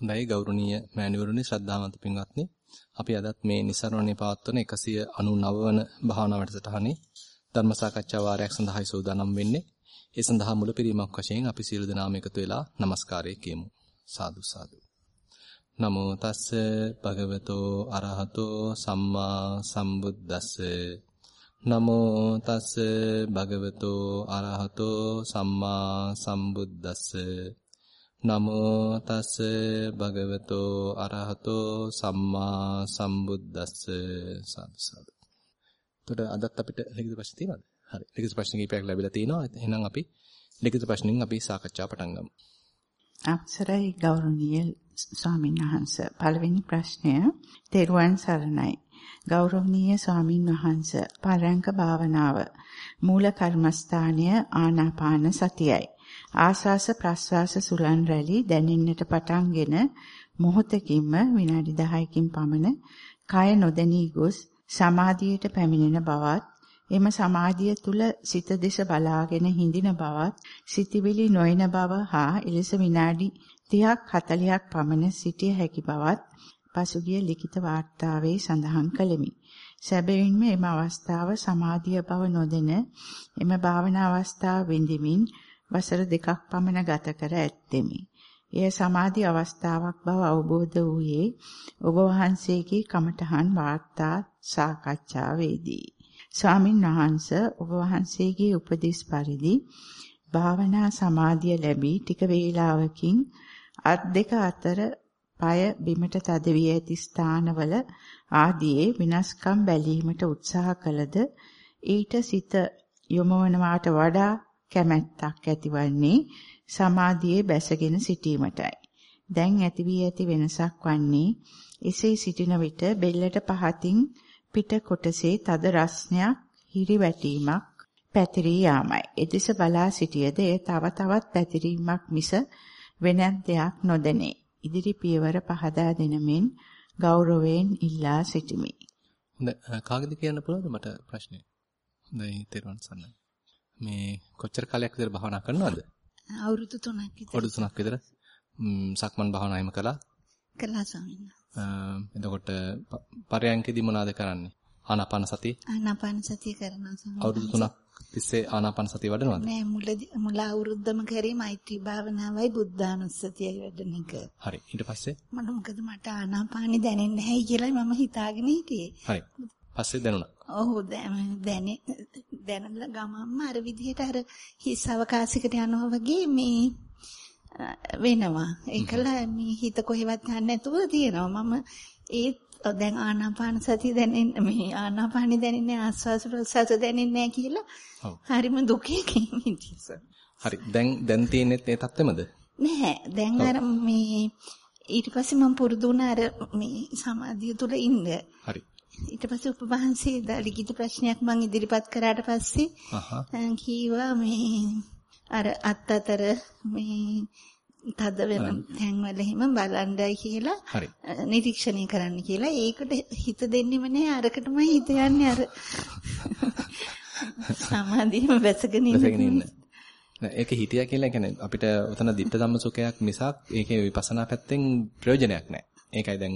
හොඳයි ගෞරවනීය මෑණිවරුනි ශ්‍රද්ධාවන්ත පින්වත්නි අපි අදත් මේ નિසරණේ පවත්වන 199 වන භාවනා වැඩසටහනේ ධර්ම සාකච්ඡා වාරයක් සඳහායි සූදානම් වෙන්නේ. ඒ සඳහා මුලපිරීමක් වශයෙන් අපි සියලු දෙනාම එකතු වෙලා নমස්කාරය කියමු. සාදු සාදු. නමෝ තස්ස භගවතෝ අරහතෝ සම්මා සම්බුද්දස්ස නමෝ තස්ස භගවතෝ අරහතෝ සම්මා සම්බුද්දස්ස නමෝ තස් භගවතෝ අරහතෝ සම්මා සම්බුද්දස්ස සම්සද. එතකොට අදත් අපිට ලිඛිත ප්‍රශ්න තියෙනවද? හරි. ලිඛිත ප්‍රශ්න කිහිපයක් ලැබිලා තිනවා. එහෙනම් අපි ලිඛිත ප්‍රශ්نين අපි සාකච්ඡා පටන් ගමු. අවසරයි ගෞරවනීය ස්වාමීන් වහන්ස. පළවෙනි ප්‍රශ්නය තෙරුවන් සරණයි. ගෞරවනීය ස්වාමින් වහන්ස පරයන්ක භාවනාව මූල කර්මස්ථානය ආනාපාන සතියයි. ආස්වාස ප්‍රස්වාස සුලන් රැලි දැනෙන්නට පටන්ගෙන මොහොතකින්ම විනාඩි 10කින් පමණ කය නොදැනී ගොස් සමාධියට පැමිණෙන බවත් එම සමාධිය තුල සිත දෙස බලාගෙන හිඳින බවත් සිතිවිලි නොයන බව හා එලෙස විනාඩි 30ක් 40ක් පමණ සිටිය හැකි බවත් පසුගිය ලිඛිත වාර්තාවේ සඳහන් කළෙමි. සැබවින්ම එම අවස්ථාව සමාධිය බව නොදෙන එම භාවනා අවස්ථාව විඳිමින් වසර දෙකක් පමණ ගත කර ඇත්තෙමි. එය සමාධි අවස්ථාවක් බව අවබෝධ වූයේ ඔබ වහන්සේගේ කමඨහන් වාර්තා සාකච්ඡාවේදී. ස්වාමින් වහන්සේ ඔබ වහන්සේගේ උපදෙස් පරිදි භාවනා සමාධිය ලැබී ටික වේලාවකින් අත් දෙක අතර পায় බිමට තද වී ඇති ස්ථානවල ආදීයේ විනාශකම් බැලීමට උත්සාහ කළද ඊට සිත යොමවනවාට වඩා කැමැත්තක් ඇතිවන්නේ සමාධියේ බැසගෙන සිටීමටයි. දැන් ඇති වී ඇති වෙනසක් වන්නේ එසේ සිටින විට බෙල්ලට පහතින් පිට කොටසේ තද රස්නයක් හිරිවැටීමක් පැතිරී යාමයි. එදෙස බලා සිටියද එය තව තවත් පැතිරීමක් මිස වෙනත් දෙයක් නොදැනේ. ඉදිරි පියවර පහදා දෙනමින් ගෞරවයෙන් ඉල්ලා සිටිමි. හොඳ කාගෙද කියන්න පුළුවන්ද මට ප්‍රශ්නේ? හොඳයි තෙරුවන් සරණයි. මේ කොච්චර කාලයක් විතර භාවනා කරනවද? අවුරුදු 3ක් විතර. අවුරුදු 3ක් විතර. සක්මන් භාවනා එහෙම කළා? කළා ස්වාමීන් වහන්සේ. එතකොට පරයන්කෙදි මොනවද කරන්නේ? ආනාපාන සතිය? ආනාපාන සතිය කරනවා ස්වාමීන් අවුරුදු 3ක් තිස්සේ ආනාපාන සතිය වඩනවද? නෑ මුල මුල අවුරුද්දම කරේ මෛත්‍රී භාවනාවයි බුද්ධානුස්සතියයි වැඩන එක. හරි. ඊට පස්සේ? මට මොකද මට ආනාපානෙ දැනෙන්නේ නැහැ කියලා මම හිතාගෙන හිටියේ. හරි. පස්සේ දැනුණා. ඔව් දැනෙ දැනලා ගමම්ම අර විදිහට අර හිස් අවකාශයකට යනවා වගේ මේ වෙනවා. ඒකල මේ හිත කොහෙවත් යන්නේ නැතුව තියෙනවා. මම ඒ දැන් ආනාපාන සතිය දැනෙන්නේ මේ ආනාපානෙ දැනෙන්නේ ආස්වාස ප්‍රසවාස දැනෙන්නේ නැහැ කියලා. හරිම දුකකින් හිටියස. හරි. දැන් දැන් තියෙන්නේ ඒ තත්ත්වෙමද? නැහැ. දැන් අර මේ ඊට පස්සේ මම පුරුදු වුණා අර මේ සමාධිය තුල ඉන්න. හරි. ඊට පස්සේ උපවහන්සේ ලිඛිත ප්‍රශ්නයක් මම ඉදිරිපත් කරාට පස්සේ කීවා මේ අර අත් අතර මේ තද වෙන තැන්වල එහෙම බලන්නයි කියලා නිරීක්ෂණය කරන්න කියලා. ඒකට හිත දෙන්නෙම නෑ අරකටම හිත යන්නේ. අර සමාධියම වැසගෙන ඉන්න. ඒක හිතියා කියලා කියන්නේ අපිට උතන ditta ධම්ම සුඛයක් මිසක් ඒකේ විපස්සනා පැත්තෙන් ප්‍රයෝජනයක් නැහැ. ඒකයි දැන්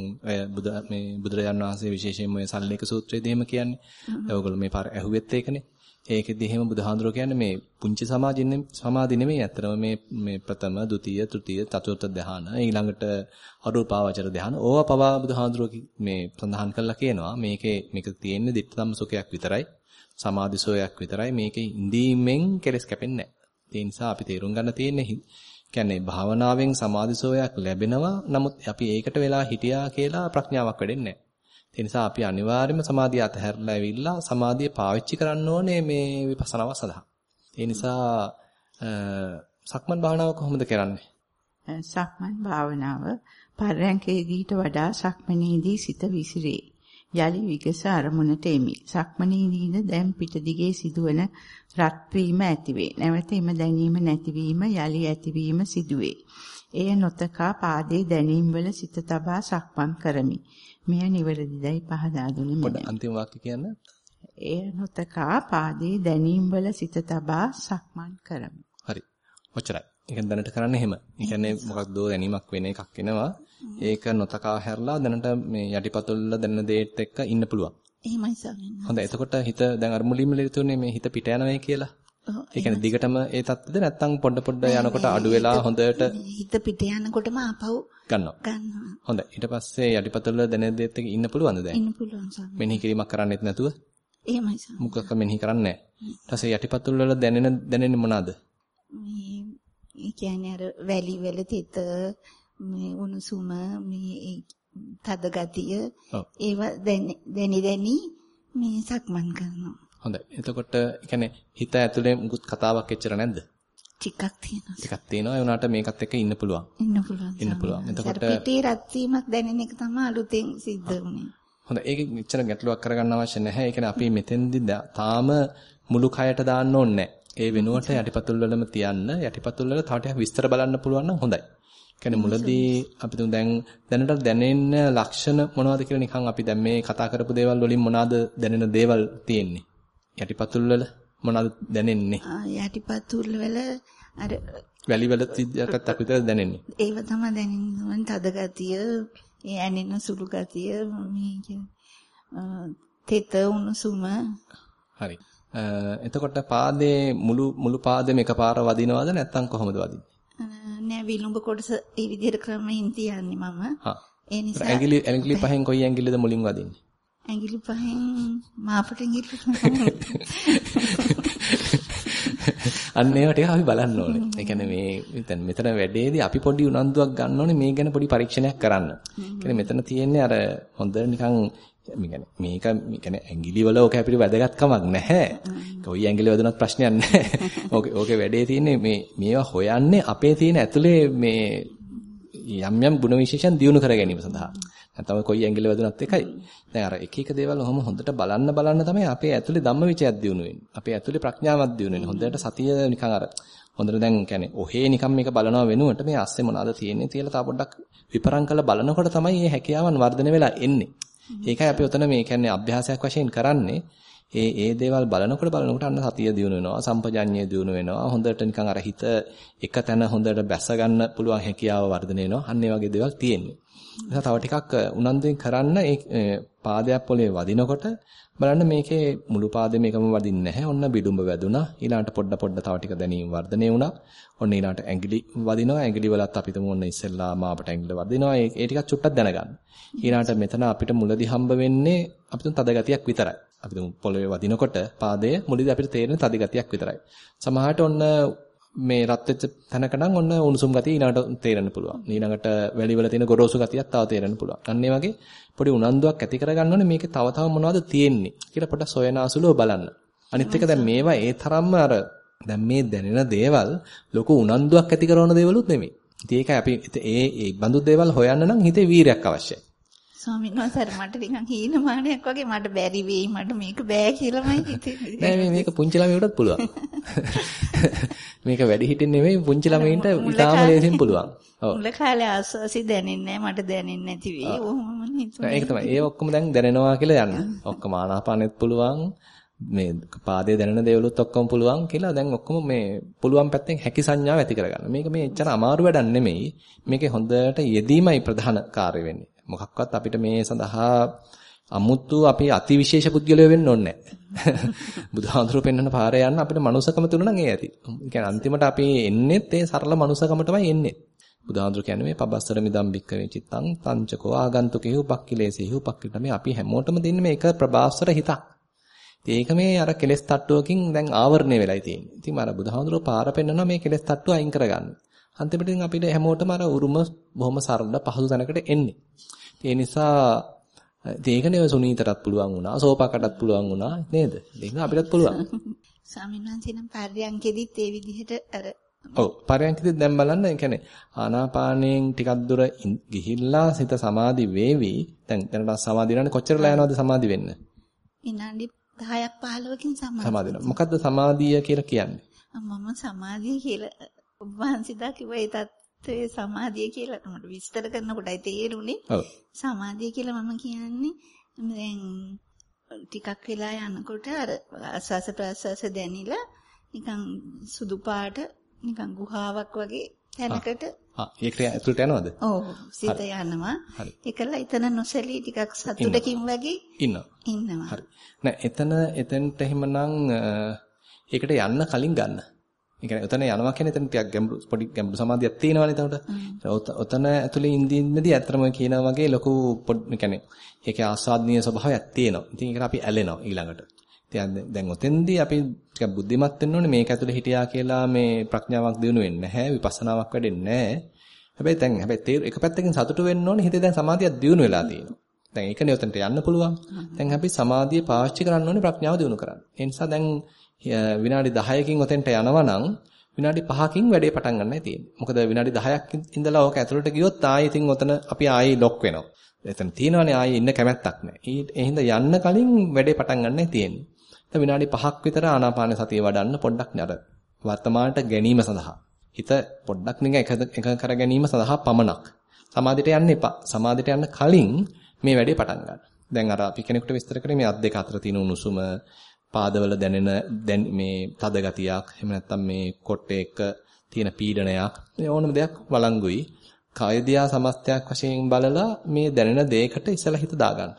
බුද මේ බුදුරජාන් වහන්සේ විශේෂයෙන්ම ඔය සල්ලේක සූත්‍රයේදී එහෙම කියන්නේ. දැන් ඔයගොල්ලෝ මේ පාර ඇහුවෙත් ඒකනේ. ඒකෙදි එහෙම බුදුහාඳුරෝ කියන්නේ මේ පුංචි සමාධින්නේ සමාධි නෙමෙයි අත්‍තරම මේ මේ ප්‍රථම, ဒုတိ ය, තෘතිය, චතුර්ථ ධ්‍යාන ඊළඟට අරූපාවචර ධ්‍යාන ඕවා පවා බුදුහාඳුරෝ මේ සඳහන් කළා කියනවා. මේකේ මේක තියෙන්නේ ditta ධම්ම සුඛයක් විතරයි. සමාධි සෝයක් විතරයි. මේකේ ඉඳීමෙන් කෙලස් කැපෙන්නේ නැහැ. ඒ නිසා අපි තේරුම් ගන්න තියෙන්නේ කියන්නේ භාවනාවෙන් සමාධිසෝයක් ලැබෙනවා. නමුත් අපි ඒකට වෙලා හිටියා කියලා ප්‍රඥාවක් වෙඩෙන්නේ නැහැ. ඒ නිසා අපි අනිවාර්යයෙන්ම සමාධිය අතහැරලා ඇවිල්ලා සමාධිය පාවිච්චි කරන්න ඕනේ මේ විපස්සනාව සඳහා. ඒ නිසා සක්මන් භාවනාව කොහොමද කරන්නේ? සක්මන් භාවනාව පරයන්කේදීට වඩා සක්මනේදී සිත විසිරේ. යලි විගස අරමුණට එමි. සක්මනේදීද දැන් පිට දිගේ සිදුවන රත් වීම ඇතිවේ. නැවත එම දැනීම නැතිවීම යලි ඇතිවීම සිදුවේ. එය නොතකා පාදයේ දැනීම් වල සිත තබා සක්මන් කරමි. මෙය නිවැරදිදයි පහදා දුන්නේ මම. අන්තිම වාක්‍ය කියන්න. එය නොතකා පාදයේ දැනීම් වල සිත තබා සක්මන් කරමි. හරි. ඔච්චරයි. ඒ කියන්නේ දැනට කරන්නේ එහෙම. ඒ කියන්නේ මොකක්ද දැනීමක් වෙන එකක් එනවා. ඒක නොතකා හැරලා දැනට මේ යටිපතුල් වල දැනෙන දේත් එක්ක ඉන්න පුළුවන්. එහෙමයි ස්වාමීන්. හොඳයි. එතකොට හිත දැන් අර මුලින්ම ලියතුනේ මේ හිත පිට යනවයි කියලා. ඒ කියන්නේ දිගටම ඒ தත්ත්වද නැත්තම් පොඩ පොඩ යනකොට අඩු වෙලා හොඳට හිත පිට යනකොටම ආපහු ගන්නවා. ගන්නවා. හොඳයි. ඊට පස්සේ යටිපතුල් වල දැනෙන දේත් එක්ක ඉන්න පුළුවන්ද දැන්? ඉන්න පුළුවන් ස්වාමීන්. මෙනෙහි කිරීමක් කරන්නෙත් නැතුව එහෙමයි ස්වාමීන්. මුකක මෙනෙහි කරන්නේ නැහැ. ඊට පස්සේ යටිපතුල් වල දැනෙන දැනෙන්නේ මොනවාද? මේ ඒ කියන්නේ අර වැලි වල තෙත මේ උණුසුම මේ තද ගතිය. ඒවා දැනි දැනි මේ සක්මන් කරනවා. හොඳයි. එතකොට කියන්නේ හිත ඇතුලේ මුකුත් කතාවක් එච්චර නැද්ද? ටිකක් තියෙනවා. ටිකක් තියෙනවා. ඒ උනාට මේකත් එක්ක ඉන්න පුළුවන්. ඉන්න පුළුවන්. ඉන්න පුළුවන්. එතකොට- පිටේ රත් වීමක් දැනෙන එක තමයි අලුතෙන් සිද්ධ වුනේ. හොඳයි. ඒක මෙච්චර ගැටලුවක් කරගන්න අවශ්‍ය නැහැ. ඒ කියන්නේ අපි මෙතෙන්දි තාම මුළු කයට දාන්න ඕනේ නැහැ. ඒ වෙනුවට යටිපතුල් වලම තියන්න යටිපතුල් වල තව ටිකක් විස්තර බලන්න පුළුවන් නම් හොඳයි. කියන්නේ මුලදී අපි තුන් දැන් දැනට දැනෙන ලක්ෂණ මොනවද කියලා නිකන් අපි දැන් මේ කතා කරපු දේවල් වලින් මොනවාද දැනෙන දේවල් තියෙන්නේ? යටිපතුල් වල මොනවද දැනෙන්නේ? යටිපතුල් වල අර වැලි වල තියටත් විතර දැනෙන්නේ. ඒව තමයි දැනෙන තද ගතිය, ඒ ඇනෙන සුළු ගතිය මේ තෙත උණුසුම හරි. එතකොට පාදේ මුළු මුළු පාදෙම එකපාර වදිනවද නැත්නම් කොහොමද වදින්නේ? නෑ විලුඹ කොටස ඒ විදිහට ක්‍රමයෙන් තියන්නේ මම. හා. ඒ නිසා ඇඟිලි ඇඟිලි පහෙන් කොයි ඇඟිල්ලද මුලින් වදින්නේ? ඇඟිලි පහෙන් මාපට ඇඟිලි අන්න ඒවා ටික අපි බලන්න ඕනේ. ඒ කියන්නේ මේ දැන් මෙතන වැඩේදී අපි පොඩි උනන්දුවක් ගන්න ඕනේ මේ ගැන පොඩි පරීක්ෂණයක් කරන්න. කියන්නේ මෙතන තියෙන්නේ අර හොඳ නිකන් කියන්නේ මේක කියන්නේ ඇඟිලි වල ඕක අපිට වැදගත්කමක් නැහැ. කොයි ඇඟිලි වැදුනත් ප්‍රශ්නයක් නැහැ. ඕකේ ඕකේ වැඩේ තියෙන්නේ මේ මේවා හොයන්නේ අපේ තියෙන ඇතුලේ මේ යම් යම් ගුණ විශේෂයන් දියුණු කර ගැනීම සඳහා. නැත්නම් කොයි ඇඟිලි වැදුනත් එකයි. දැන් අර එක එක දේවල් ඔහොම හොඳට බලන්න බලන්න තමයි අපේ ඇතුලේ ධම්මවිචයක් දියුණු වෙන්නේ. අපේ ඇතුලේ ප්‍රඥාවක් දියුණු වෙන්නේ. හොඳට සතිය නිකන් අර හොඳට දැන් කියන්නේ ඔහේ නිකන් මේක බලනවා වෙනුවට මේ අස්සේ මොනවාද තියෙන්නේ කියලා තා පොඩ්ඩක් විපරම් කරලා බලනකොට තමයි මේ හැකියාවන් වර්ධනය වෙලා එන්නේ. ඒකයි අපි උතන මේ කියන්නේ අභ්‍යාසයක් වශයෙන් කරන්නේ. ඒ ඒ දේවල් බලනකොට බලනකොට අන්න සතිය දියුණු වෙනවා සම්පජඤ්ඤය දියුණු වෙනවා. හොඳට නිකන් අර හිත එක තැන හොඳට බැස ගන්න පුළුවන් හැකියාව වර්ධනය වෙනවා. අන්න ඒ වගේ දේවල් තියෙන්නේ. නිසා තව ටිකක් උනන්දුවෙන් කරන්න ඒ පාදයක් පොළවේ වදිනකොට බලන්න මේකේ මුළු පාදෙම එකම වදින්නේ නැහැ. ඔන්න බිඩුඹ වැදුනා. ඊළාට පොඩ පොඩ තව ටික දැනීම වර්ධනය වුණා. ඔන්න ඊළාට ඇඟිලි වදිනවා. ඇඟිලි වලත් අපි තුමු ඔන්න ඉස්සෙල්ලා මාපට ඇඟිලි වදිනවා. ඒ ඒ ටිකක් චුට්ටක් දැනගන්න. ඊළාට මෙතන අපිට මුලදි හම්බ වෙන්නේ අපි තුන් තද ගතියක් විතරයි. අපි තුමු පොළවේ වදිනකොට පාදයේ මුලදී අපිට තේරෙන තද ගතියක් විතරයි. සමහරට ඔන්න මේ රත් වෙච්ච තැනක නම් ඔන්න උණුසුම් ගතිය ඊළඟට තේරෙන්න පුළුවන්. ඊළඟට වැලි වල තියෙන ගොරෝසු ගතියක් තව තේරෙන්න පුළුවන්. අන්න ඒ වගේ පොඩි උනන්දුවක් ඇති කරගන්න ඕනේ මේකේ තව තව මොනවද තියෙන්නේ කියලා පොඩ්ඩක් සොයනාසුලව බලන්න. අනිත් එක දැන් මේවා ඒ තරම්ම අර දැන් මේ දැනෙන දේවල් ලොකු උනන්දුවක් ඇති කරන දේවලුත් නෙමෙයි. ඉතින් ඒකයි අපි ඒ ඒ බඳු දේවල් හොයන්න නම් හිතේ වීරයක් අවශ්‍යයි. ස්වාමීන් වහන්සේ මට නිකන් හීනමානයක් වගේ මට බැරි වෙයි මට මේක බෑ කියලාමයි හිතෙන්නේ. නෑ මේ මේක පුංචි ළමයෙකුටත් පුළුවන්. මේක වැඩි හිටින් නෙමෙයි පුංචි ළමයින්ට ඉතාම ලේසියෙන් පුළුවන්. මුල කාලේ ආස්වාසි දැනෙන්නේ මට දැනෙන්නේ නැති වෙයි. ඔහොම හිතුවා. ඒක තමයි. ඒ ඔක්කොම දැන් දැනෙනවා කියලා යන්න. ඔක්කොම ආනාපානෙත් පුළුවන්. මේ පාදයේ දැනෙන දේවලුත් ඔක්කොම පුළුවන් කියලා දැන් ඔක්කොම මේ පුළුවන් පැත්තෙන් හැකි සංඥාව ඇති කරගන්න. මේක මේ එච්චර අමාරු වැඩක් නෙමෙයි. මේකේ හොඳට යෙදීමයි ප්‍රධාන කාර්ය වෙන්නේ. මොකක්වත් අපිට මේ සඳහා අමුතු අපි අතිවිශේෂ පුද්ගලයෝ වෙන්න ඕනේ නැහැ. බුදුහාඳුරු පෙන්වන පාරේ යන්න අපිට මනුස්සකම තුන නම් ඒ ඇති. ඒ කියන්නේ අන්තිමට අපි එන්නේත් ඒ සරල මනුස්සකමටමයි එන්නේ. බුදුහාඳුරු කියන්නේ මේ පබස්සර මිදම් බික්කවේ චිත්තං පංචකෝ ආගන්තුකේ උපක්ඛිලේසෙහි උපක්ඛිලට මේ අපි හැමෝටම දෙන්නේ මේක ප්‍රබාස්වර හිතක්. ඒක මේ අර කෙලෙස් තට්ටුවකින් දැන් ආවරණය වෙලායි තියෙන්නේ. ඉතින් අර බුදුහාඳුරු පාර පෙන්වනවා මේ කෙලෙස් තට්ටුව අයින් කරගන්න. අන්තිමට ඉතින් අපිට හැමෝටම අර උරුම බොහොම සරල පහසු තැනකට එන්නේ. ඒ නිසා ඒකනේ සුනීතටත් පුළුවන් වුණා, සෝපාකටත් පුළුවන් වුණා නේද? ඒක අපිටත් පුළුවන්. ස්වාමීන් වහන්සේ නම් පර්යංකෙදිත් ඒ විදිහට අර ඔව් පරයන්කදී දැන් බලන්න ඒ කියන්නේ ආනාපානයෙන් ටිකක් දුර ගිහිල්ලා සිත සමාධි වේවි. දැන් දැනට සමාධි වෙනන්නේ කොච්චරලා යනවද සමාධි වෙන්න? විනාඩි 10ක් 15කින් සමාධිය. සමාධි වෙනවා. මොකද්ද සමාධිය කියලා කියන්නේ? මම සමාධිය කියලා ඔබ වහන්සේ දා කිව්වා ඒ தත්ත්වයේ සමාධිය කියලා මට විස්තර කරනකොටයි තේරුනේ. ඔව්. සමාධිය කියලා මම කියන්නේ දැන් ටිකක් වෙලා යනකොට අර ආස්වාස ප්‍රාස්වාස දැනිලා නිකන් සුදු පාට නිකන් ගුහාවක් වගේ තැනකට ආ ඒකට ඇතුළට යනවද? ඔව් සිත යනවා. ඒකලා එතන නොසැලී ටිකක් සතුටකින් වගේ ඉන්නවා. ඉන්නවා. හරි. නෑ එතන එතෙන්ට එහෙමනම් ඒකට යන්න කලින් ගන්න. ඒ කියන්නේ උතන යනවා කියන්නේ එතන ටිකක් ගැඹුරු පොඩි ගැඹුරු සමාධියක් තියෙනවනේ එතකොට. ඔතන ඇතුලේ ඉඳින්මදී ඇත්තම කියනා වගේ ලොකු ඒ කියන්නේ ඒකේ ආස්වාදනීය ස්වභාවයක් තියෙනවා. ඉතින් ඒකට අපි ඇලෙනවා ඊළඟට. ඉතින් දැන් ඔතෙන්දී අපි ටිකක් බුද්ධිමත් වෙන්න ඕනේ මේක ඇතුලේ හිටියා කියලා මේ ප්‍රඥාවක් දිනු වෙන්නේ නැහැ. විපස්සනාවක් වැඩෙන්නේ නැහැ. හැබැයි දැන් හැබැයි එක පැත්තකින් සතුටු වෙන්න ඕනේ හිතේ දැන් සමාධියක් දිනු වෙලා තියෙනවා. දැන් ඒකනේ ඔතනට යන්න පුළුවන්. දැන් අපි සමාධිය පාවිච්චි කරන්න ඕනේ ප්‍රඥාව දිනු කරන්න. ඒ නිසා දැන් විනාඩි 10කින් ඔතෙන්ට යනවා නම් විනාඩි 5කින් වැඩේ පටන් ගන්නයි තියෙන්නේ. මොකද විනාඩි 10ක් ඉඳලා ඕක ඇතුළට ගියොත් ආයෙ ඉතින් ඔතන අපි ආයෙ ලොක් වෙනවා. එතන තියෙනවනේ ආයෙ ඉන්න කැමැත්තක් නැහැ. ඒ හින්දා යන්න කලින් වැඩේ පටන් ගන්නයි තියෙන්නේ. දැන් විනාඩි 5ක් විතර ආනාපාන සතිය වඩන්න පොඩ්ඩක් නතර. වර්තමානට ගැනීම සඳහා. හිත පොඩ්ඩක් නිකන් එක කර ගැනීම සඳහා පමණක්. සමාධියට යන්න එපා. සමාධියට යන්න කලින් මේ වැඩේ පටන් ගන්න. දැන් අර අපි කෙනෙකුට විස්තර කරේ මේ අත් දෙක අතර තියෙන උණුසුම පාදවල දැනෙන දැන් මේ තද ගතියක් එහෙම නැත්නම් මේ කොට්ටේ එක තියෙන පීඩනයක් මේ ඕනම දෙයක් වළංගුයි කායදියා සමස්තයක් වශයෙන් බලලා මේ දැනෙන දෙයකට ඉස්සලා හිත දාගන්න.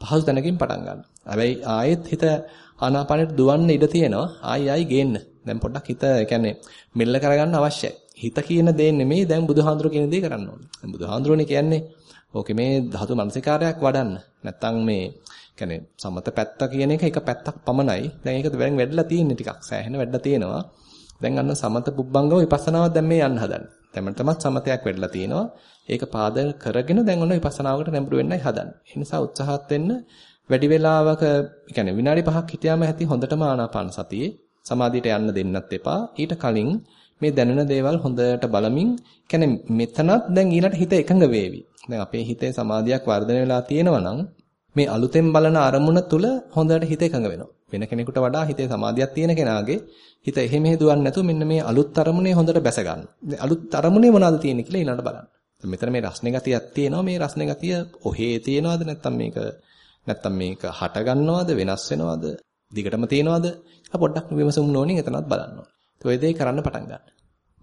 පහසු තැනකින් පටන් ගන්න. හැබැයි ආයෙත් හිත ආනාපානෙට දුවන්න ඉඩ තියෙනවා. ආයි ආයි ගේන්න. දැන් පොඩ්ඩක් හිත කියන්නේ මෙල්ල කරගන්න අවශ්‍යයි. හිත කියන දේ නෙමෙයි දැන් බුදුහාඳුර කියන දේ කරන්න ඕනේ. දැන් බුදුහාඳුරනේ කියන්නේ ඕකේ මේ ධාතු මනසිකාරයක් වඩන්න. නැත්තම් මේ කියන්නේ සමත පැත්ත කියන එක එක පැත්තක් පමණයි. දැන් ඒක දැන් වැඩිලා තියෙන්නේ ටිකක්. සෑහෙන වැඩිලා තියෙනවා. දැන් අන්න සමත පුබ්බංගම විපස්සනාව දැන් මේ යන්න හදන්නේ. දැන් තමත් සමතයක් වැඩිලා තියෙනවා. ඒක පාදක කරගෙන දැන් ඔන්න විපස්සනාවකට නැඹුරු වෙන්නයි හදන්නේ. ඒ නිසා උත්සාහත් වෙන්න වැඩි වෙලාවක කියන්නේ විනාඩි 5ක් හිටියාම ඇති හොඳටම ආනාපාන සතියේ සමාධියට යන්න දෙන්නත් එපා. ඊට කලින් මේ දැනෙන දේවල් හොඳට බලමින් කියන්නේ මෙතනත් දැන් ඊළඟට හිත එකඟ වේවි. දැන් අපේ හිතේ සමාධියක් වර්ධනය වෙලා තියෙනවා නම් මේ අලුතෙන් බලන අරමුණ තුල හොඳට හිත එකඟ වෙනවා. වෙන කෙනෙකුට වඩා හිතේ සමාධියක් තියෙන කෙනාගේ හිත එහෙ මෙහෙ දුවන්නේ නැතුව මෙන්න මේ අලුත් අරමුණේ හොඳට බැස ගන්න. අලුත් අරමුණේ මොනවද තියෙන්නේ කියලා ඊළඟට බලන්න. මෙතන මේ රස්නේ ගතියක් තියෙනවා. මේ රස්නේ ගතිය ඔහේ තියෙනවද නැත්නම් මේක නැත්නම් මේක හට ගන්නවද වෙනස් වෙනවද දිගටම තියෙනවද කියලා පොඩ්ඩක් විමසුම් නොනින් එතනත් බලන්න ඕනේ. ඒ ඔය දේ කරන්න පටන් ගන්න.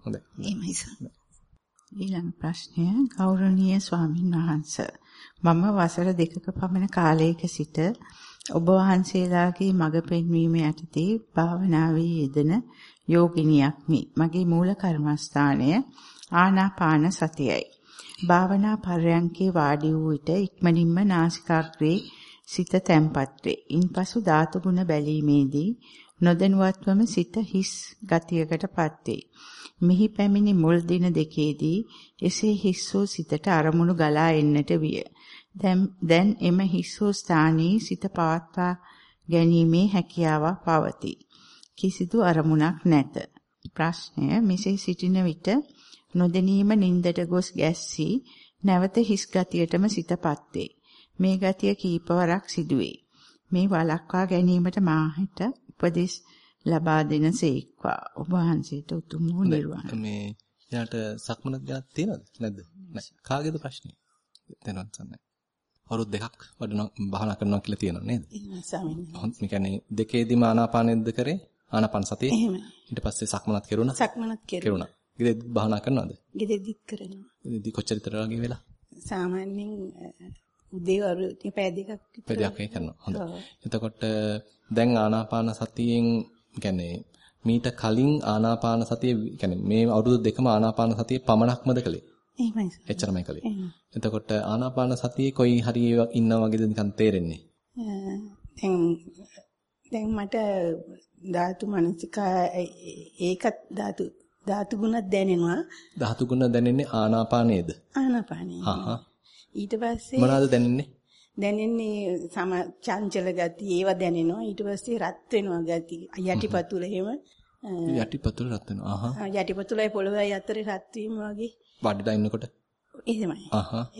හොඳයි. එහෙමයි සර්. ඊළඟ ප්‍රශ්නය ගෞරවනීය ස්වාමින් වහන්සේ මම වසර දෙකක පමණ කාලයක සිට ඔබ වහන්සේලාගේ මඟ පෙන්වීම යටතේ භාවනාවේ යෙදෙන යෝගිනියක්මි. මගේ මූල කර්මස්ථානය ආනාපාන සතියයි. භාවනා පර්යංකේ වාඩි වූ විට ඉක්මනින්ම නාසිකාග්‍රේ සිත තැම්පත් වේ. ඉන්පසු ධාතු ගුණ බැලීමේදී නොදැනුවත්වම සිත හිස් ගතියකටපත් වේ. මිහි පැමිණි මුල් දින දෙකේදී එසේ හිස් වූ සිතට අරමුණු ගලා එන්නට විය. දැන් එම හිස් වූ ස්ථානයේ සිත පවත්වා ගැනීමේ හැකියාව පවතී. කිසිදු අරමුණක් නැත. ප්‍රශ්නය මෙසේ සිටින විට නොදැනීම නින්දට ගොස් ගැස්සී නැවත හිස් ගතියටම සිතපත් වේ. මේ ගතිය කීපවරක් සිදුවේ. මේ වළක්වා ගැනීමට මාහිට උපදෙස් ලබා දෙන සේක්වා. ඔබ වහන්සේට උතුම් වූ නිර්වාණ. මේ යාට සක්මන ගැන තියෙනවද? නැද්ද? නැහැ. කාගේද ප්‍රශ්නේ? දැනවත් නැහැ. අවුරුදු දෙකක් වඩන භාවනා කරනවා කියලා තියෙනවා නේද? එහෙමයි ස්වාමීනි. හොඳ කියන්නේ දෙකේදීම ආනාපානෙද්ද කරේ? ආනාපාන සතිය. එහෙමයි. ඊට පස්සේ සක්මනත් කෙරුණා. සක්මනත් කෙරුණා. ගෙදෙද්දි භාවනා කරනවද? ගෙදෙද්දිත් කරනවා. ගෙදෙද්දි කොච්චර විතර වගේ වෙලා? සාමාන්‍යයෙන් උදේ වරු පැය දෙකක් විතර. පැය දෙකක් කරනවා. හොඳයි. එතකොට දැන් ආනාපාන සතියෙන් කියන්නේ මීට කලින් ආනාපාන සතිය කියන්නේ මේ අවුරුදු දෙකම ආනාපාන සතිය පමණක්මද කළේ? එහෙමයි. එච්චරමයි කළේ. එතකොට ආනාපාන සතියේ කොයි හරි ඉන්නා වගේද නිකන් තේරෙන්නේ? දැන් දැන් මට ධාතු මනසිකා ඒකත් ධාතු ධාතු ගුණ දැනෙනවා. ධාතු ගුණ දැනෙන්නේ ආනාපානයේද? ආනාපානයේ. හා ඊට පස්සේ මොනවාද දැනෙන්නේ? දැනෙන්නේ සම චංචල ගති ඒවා දැනෙනවා. ඊට පස්සේ රත් වෙනවා ගති. යටිපතුල එහෙම යටිපතුල රත් වෙනවා. අහහ. යටිපතුලයි පොළොවයි අතරේ රත් වීම වගේ. වඩලා ඉන්නකොට එහෙමයි.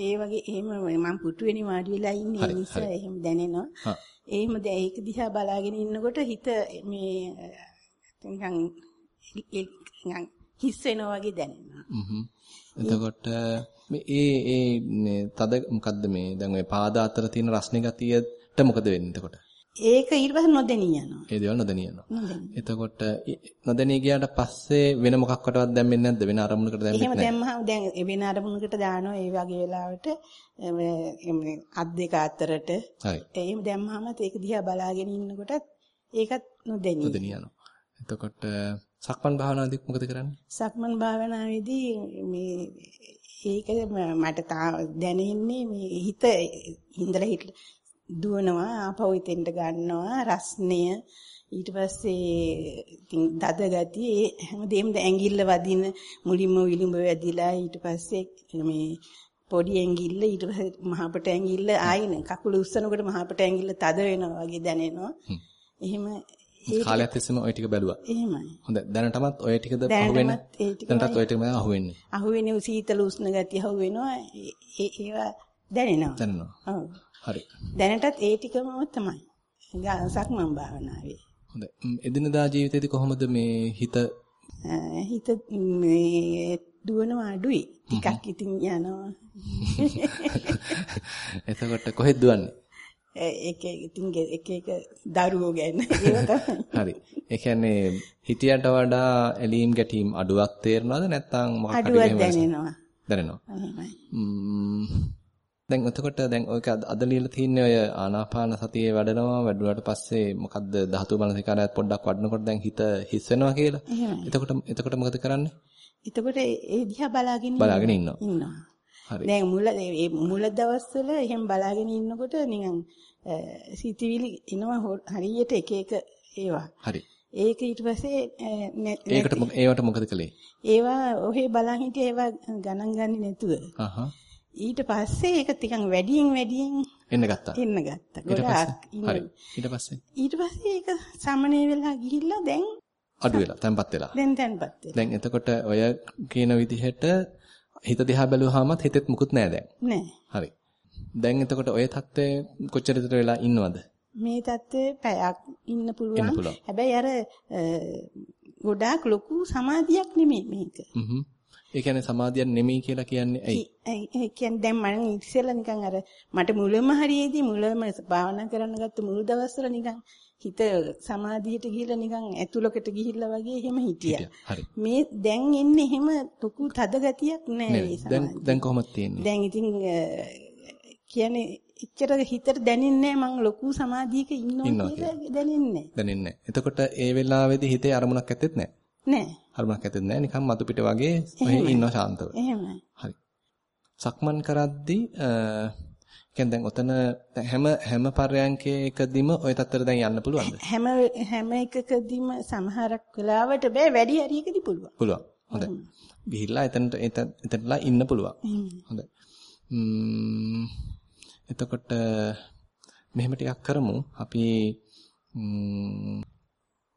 ඒ වගේ එහෙම මම පුටුවෙනි වාඩි වෙලා ඉන්නේ නිසා එහෙම දැනෙනවා. එහෙම දැන් ඒක දිහා බලාගෙන ඉන්නකොට හිත මේ නිකන් හිස් වෙනවා වගේ දැනෙනවා. එතකොට මේ ඒ ඒ තද මොකද්ද මේ දැන් ඔය පාද අතර තියෙන රස්නේ ගතියට මොකද වෙන්නේ එතකොට? ඒක ඊට පස්සේ නොදෙනී යනවා. ඒ දේවල් නොදැනී යනවා. එතකොට නොදැනී ගියාට පස්සේ වෙන මොකක්වටවත් දැම්මෙන්නේ නැද්ද? වෙන අරමුණකට එහෙම දැම්මෙන්නේ නැහැ. දැම්මහම දැන් ඒ වෙන අරමුණකට දානවා ඒ වගේ වෙලාවට අත් දෙක අතරට හරි. එහෙම දැම්මහම ඒක දිහා බලාගෙන ඉන්නකොටත් ඒකත් නොදෙනී. නොදැනී යනවා. එතකොට සක්මන් භාවනාවේදී මොකද කරන්නේ? සක්මන් භාවනාවේදී මේ ඒක මට දැනෙන්නේ මේ හිත හිඳලා හිට දුවනවා ආපහු හිතෙන්ට ගන්නවා රස්නය. ඊට පස්සේ ඉතින් දද ගතිය ඒ හැමදේම ඇඟිල්ල වදින මුලින්ම විලුඹ වැදිලා ඊට පස්සේ මේ පොඩි ඇඟිල්ල ඊට පස්සේ මහපට ඇඟිල්ල ආයින. කකුල උස්සනකොට මහපට ඇඟිල්ල තද වෙනවා වගේ දැනෙනවා. එහෙම කාලයක් තිස්සේම ওই ටික බැලුවා. එහෙමයි හොඳයි. දැනටමත් ওই ටිකද අහුවෙන්නේ? දැනටමත් ඒ ටිකමයි. දැනටත් ওই ටිකමයි අහුවෙන්නේ. අහුවෙන සීතල උෂ්ණ ගතිය අහුවෙනවා ඒ ඒ- ඒවා දැනෙනවා. දැනනවා. ඔව්. හරි. දැනටත් ඒ ටිකම තමයි. ගා- සක්මන් භාවනාවේ. හොඳයි. ම්, එදිනදා ජීවිතේදී කොහොමද මේ හිත අ, හිත මේ දුවනවා අඩුයි. ටිකක් ඉතින් යනවා. එතකොට කොහෙද දුවන්නේ? ඒ- එක ඉතින් එක එක දරුවෝ ගැන. හරි. ඒ කියන්නේ හිතියට වඩා ඇලීම් ගැටීම් අඩුවක් තේරෙනවද නැත්නම් මොකක් හරි අඩුවක්? දැනෙනවා. දැනෙනවා. දැන් එතකොට දැන් ඔයක අද- ලියලා තින්නේ ඔය ආනාපාන සතියේ වඩනවා වැඩුවාට පස්සේ මොකද්ද ධාතු මනසිකාරයත් පොඩ්ඩක් වඩනකොට දැන් හිත හිස් වෙනවා කියලා. එතකොට එතකොට මොකද කරන්නේ? එතකොට ඒ දිහා බලාගෙන බලාගෙන ඉන්නවා. ඉන්නවා. හරි. දැන් මුල මුල දවස්වල එහෙම බලාගෙන ඉන්නකොට නිකන් සිතිවිලි එනවා හරියට එක එක ඒවා. හරි. ඒක ඊට පස්සේ ඒකට ඒවට මොකද කළේ? ඒවා ඔහේ බලන් හිටිය ඒවා ගණන් ගන්නේ නැතුව. ඊට පස්සේ ඒක ටිකක් වැඩියෙන් වැඩියෙන් එන්න ගත්තා. එන්න ගත්තා. ගොඩාක්. හරි. ඊට පස්සේ ඊට පස්සේ ඒක සමනය වෙලා ගිහිල්ලා දැන් අඩු වෙලා තැම්පත් වෙලා. දැන් තැන්පත් වෙලා. දැන් එතකොට ඔය කියන විදිහට හිත දිහා බැලුවාමත් හිතෙත් මුකුත් නැහැ දැන්. නෑ. හරි. දැන් එතකොට ඔය தත්ත්වය කොච්චර විතර වෙලා ඉන්නවද? මේ தත්ත්වයේ පැයක් ඉන්න පුළුවන්. හැබැයි අර ගොඩාක් ලොකු සමාධියක් නෙමෙයි මේක. හ්ම්. ඒ කියන්නේ සමාධියක් නෙමෙයි කියලා කියන්නේ ඇයි? ඒ කියන්නේ දැන් මම ඉතිසෙල්ලා නිකන් අර මට මුලම හරියේදී මුලම භාවනා කරන්න ගත්ත මුල් දවස්වල නිකන් හිත සමාධියට ගිහිල්ලා නිකන් ඇතුළකට ගිහිල්ලා වගේ එහෙම හිටියා. මේ දැන් එන්නේ එහෙම ලොකු තද ගතියක් නැහැ. දැන්. දැන් කොහොමද තියෙන්නේ? දැන් ඉතින් කියන්නේ එච්චර හිතට දැනෙන්නේ නැහැ මං ලොකු සමාධියක ඉන්නවා කියලා දැනෙන්නේ දැනෙන්නේ. එතකොට ඒ වෙලාවේදී හිතේ අරමුණක් ඇත්තෙත් නැහැ. නැහැ. අරමුණක් ඇත්තෙත් නැහැ. නිකන් මතු පිට වගේ ඉන්නවා ශාන්තව. එහෙමයි. හරි. සක්මන් කරද්දී කියන්නේ දැන් ඔතන හැම හැම පරයන්කයකදීම ওই තත්තර දැන් යන්න පුළුවන්ද? හැම හැම එකකදීම සමහරක් වෙලාවට බෑ වැඩි හරියකදී පුළුවන්. පුළුවන්. හොඳයි. ගිහිල්ලා එතනට එතන- එතනලා ඉන්න පුළුවන්. හොඳයි. එතකොට මෙහෙම ටිකක් කරමු. අපි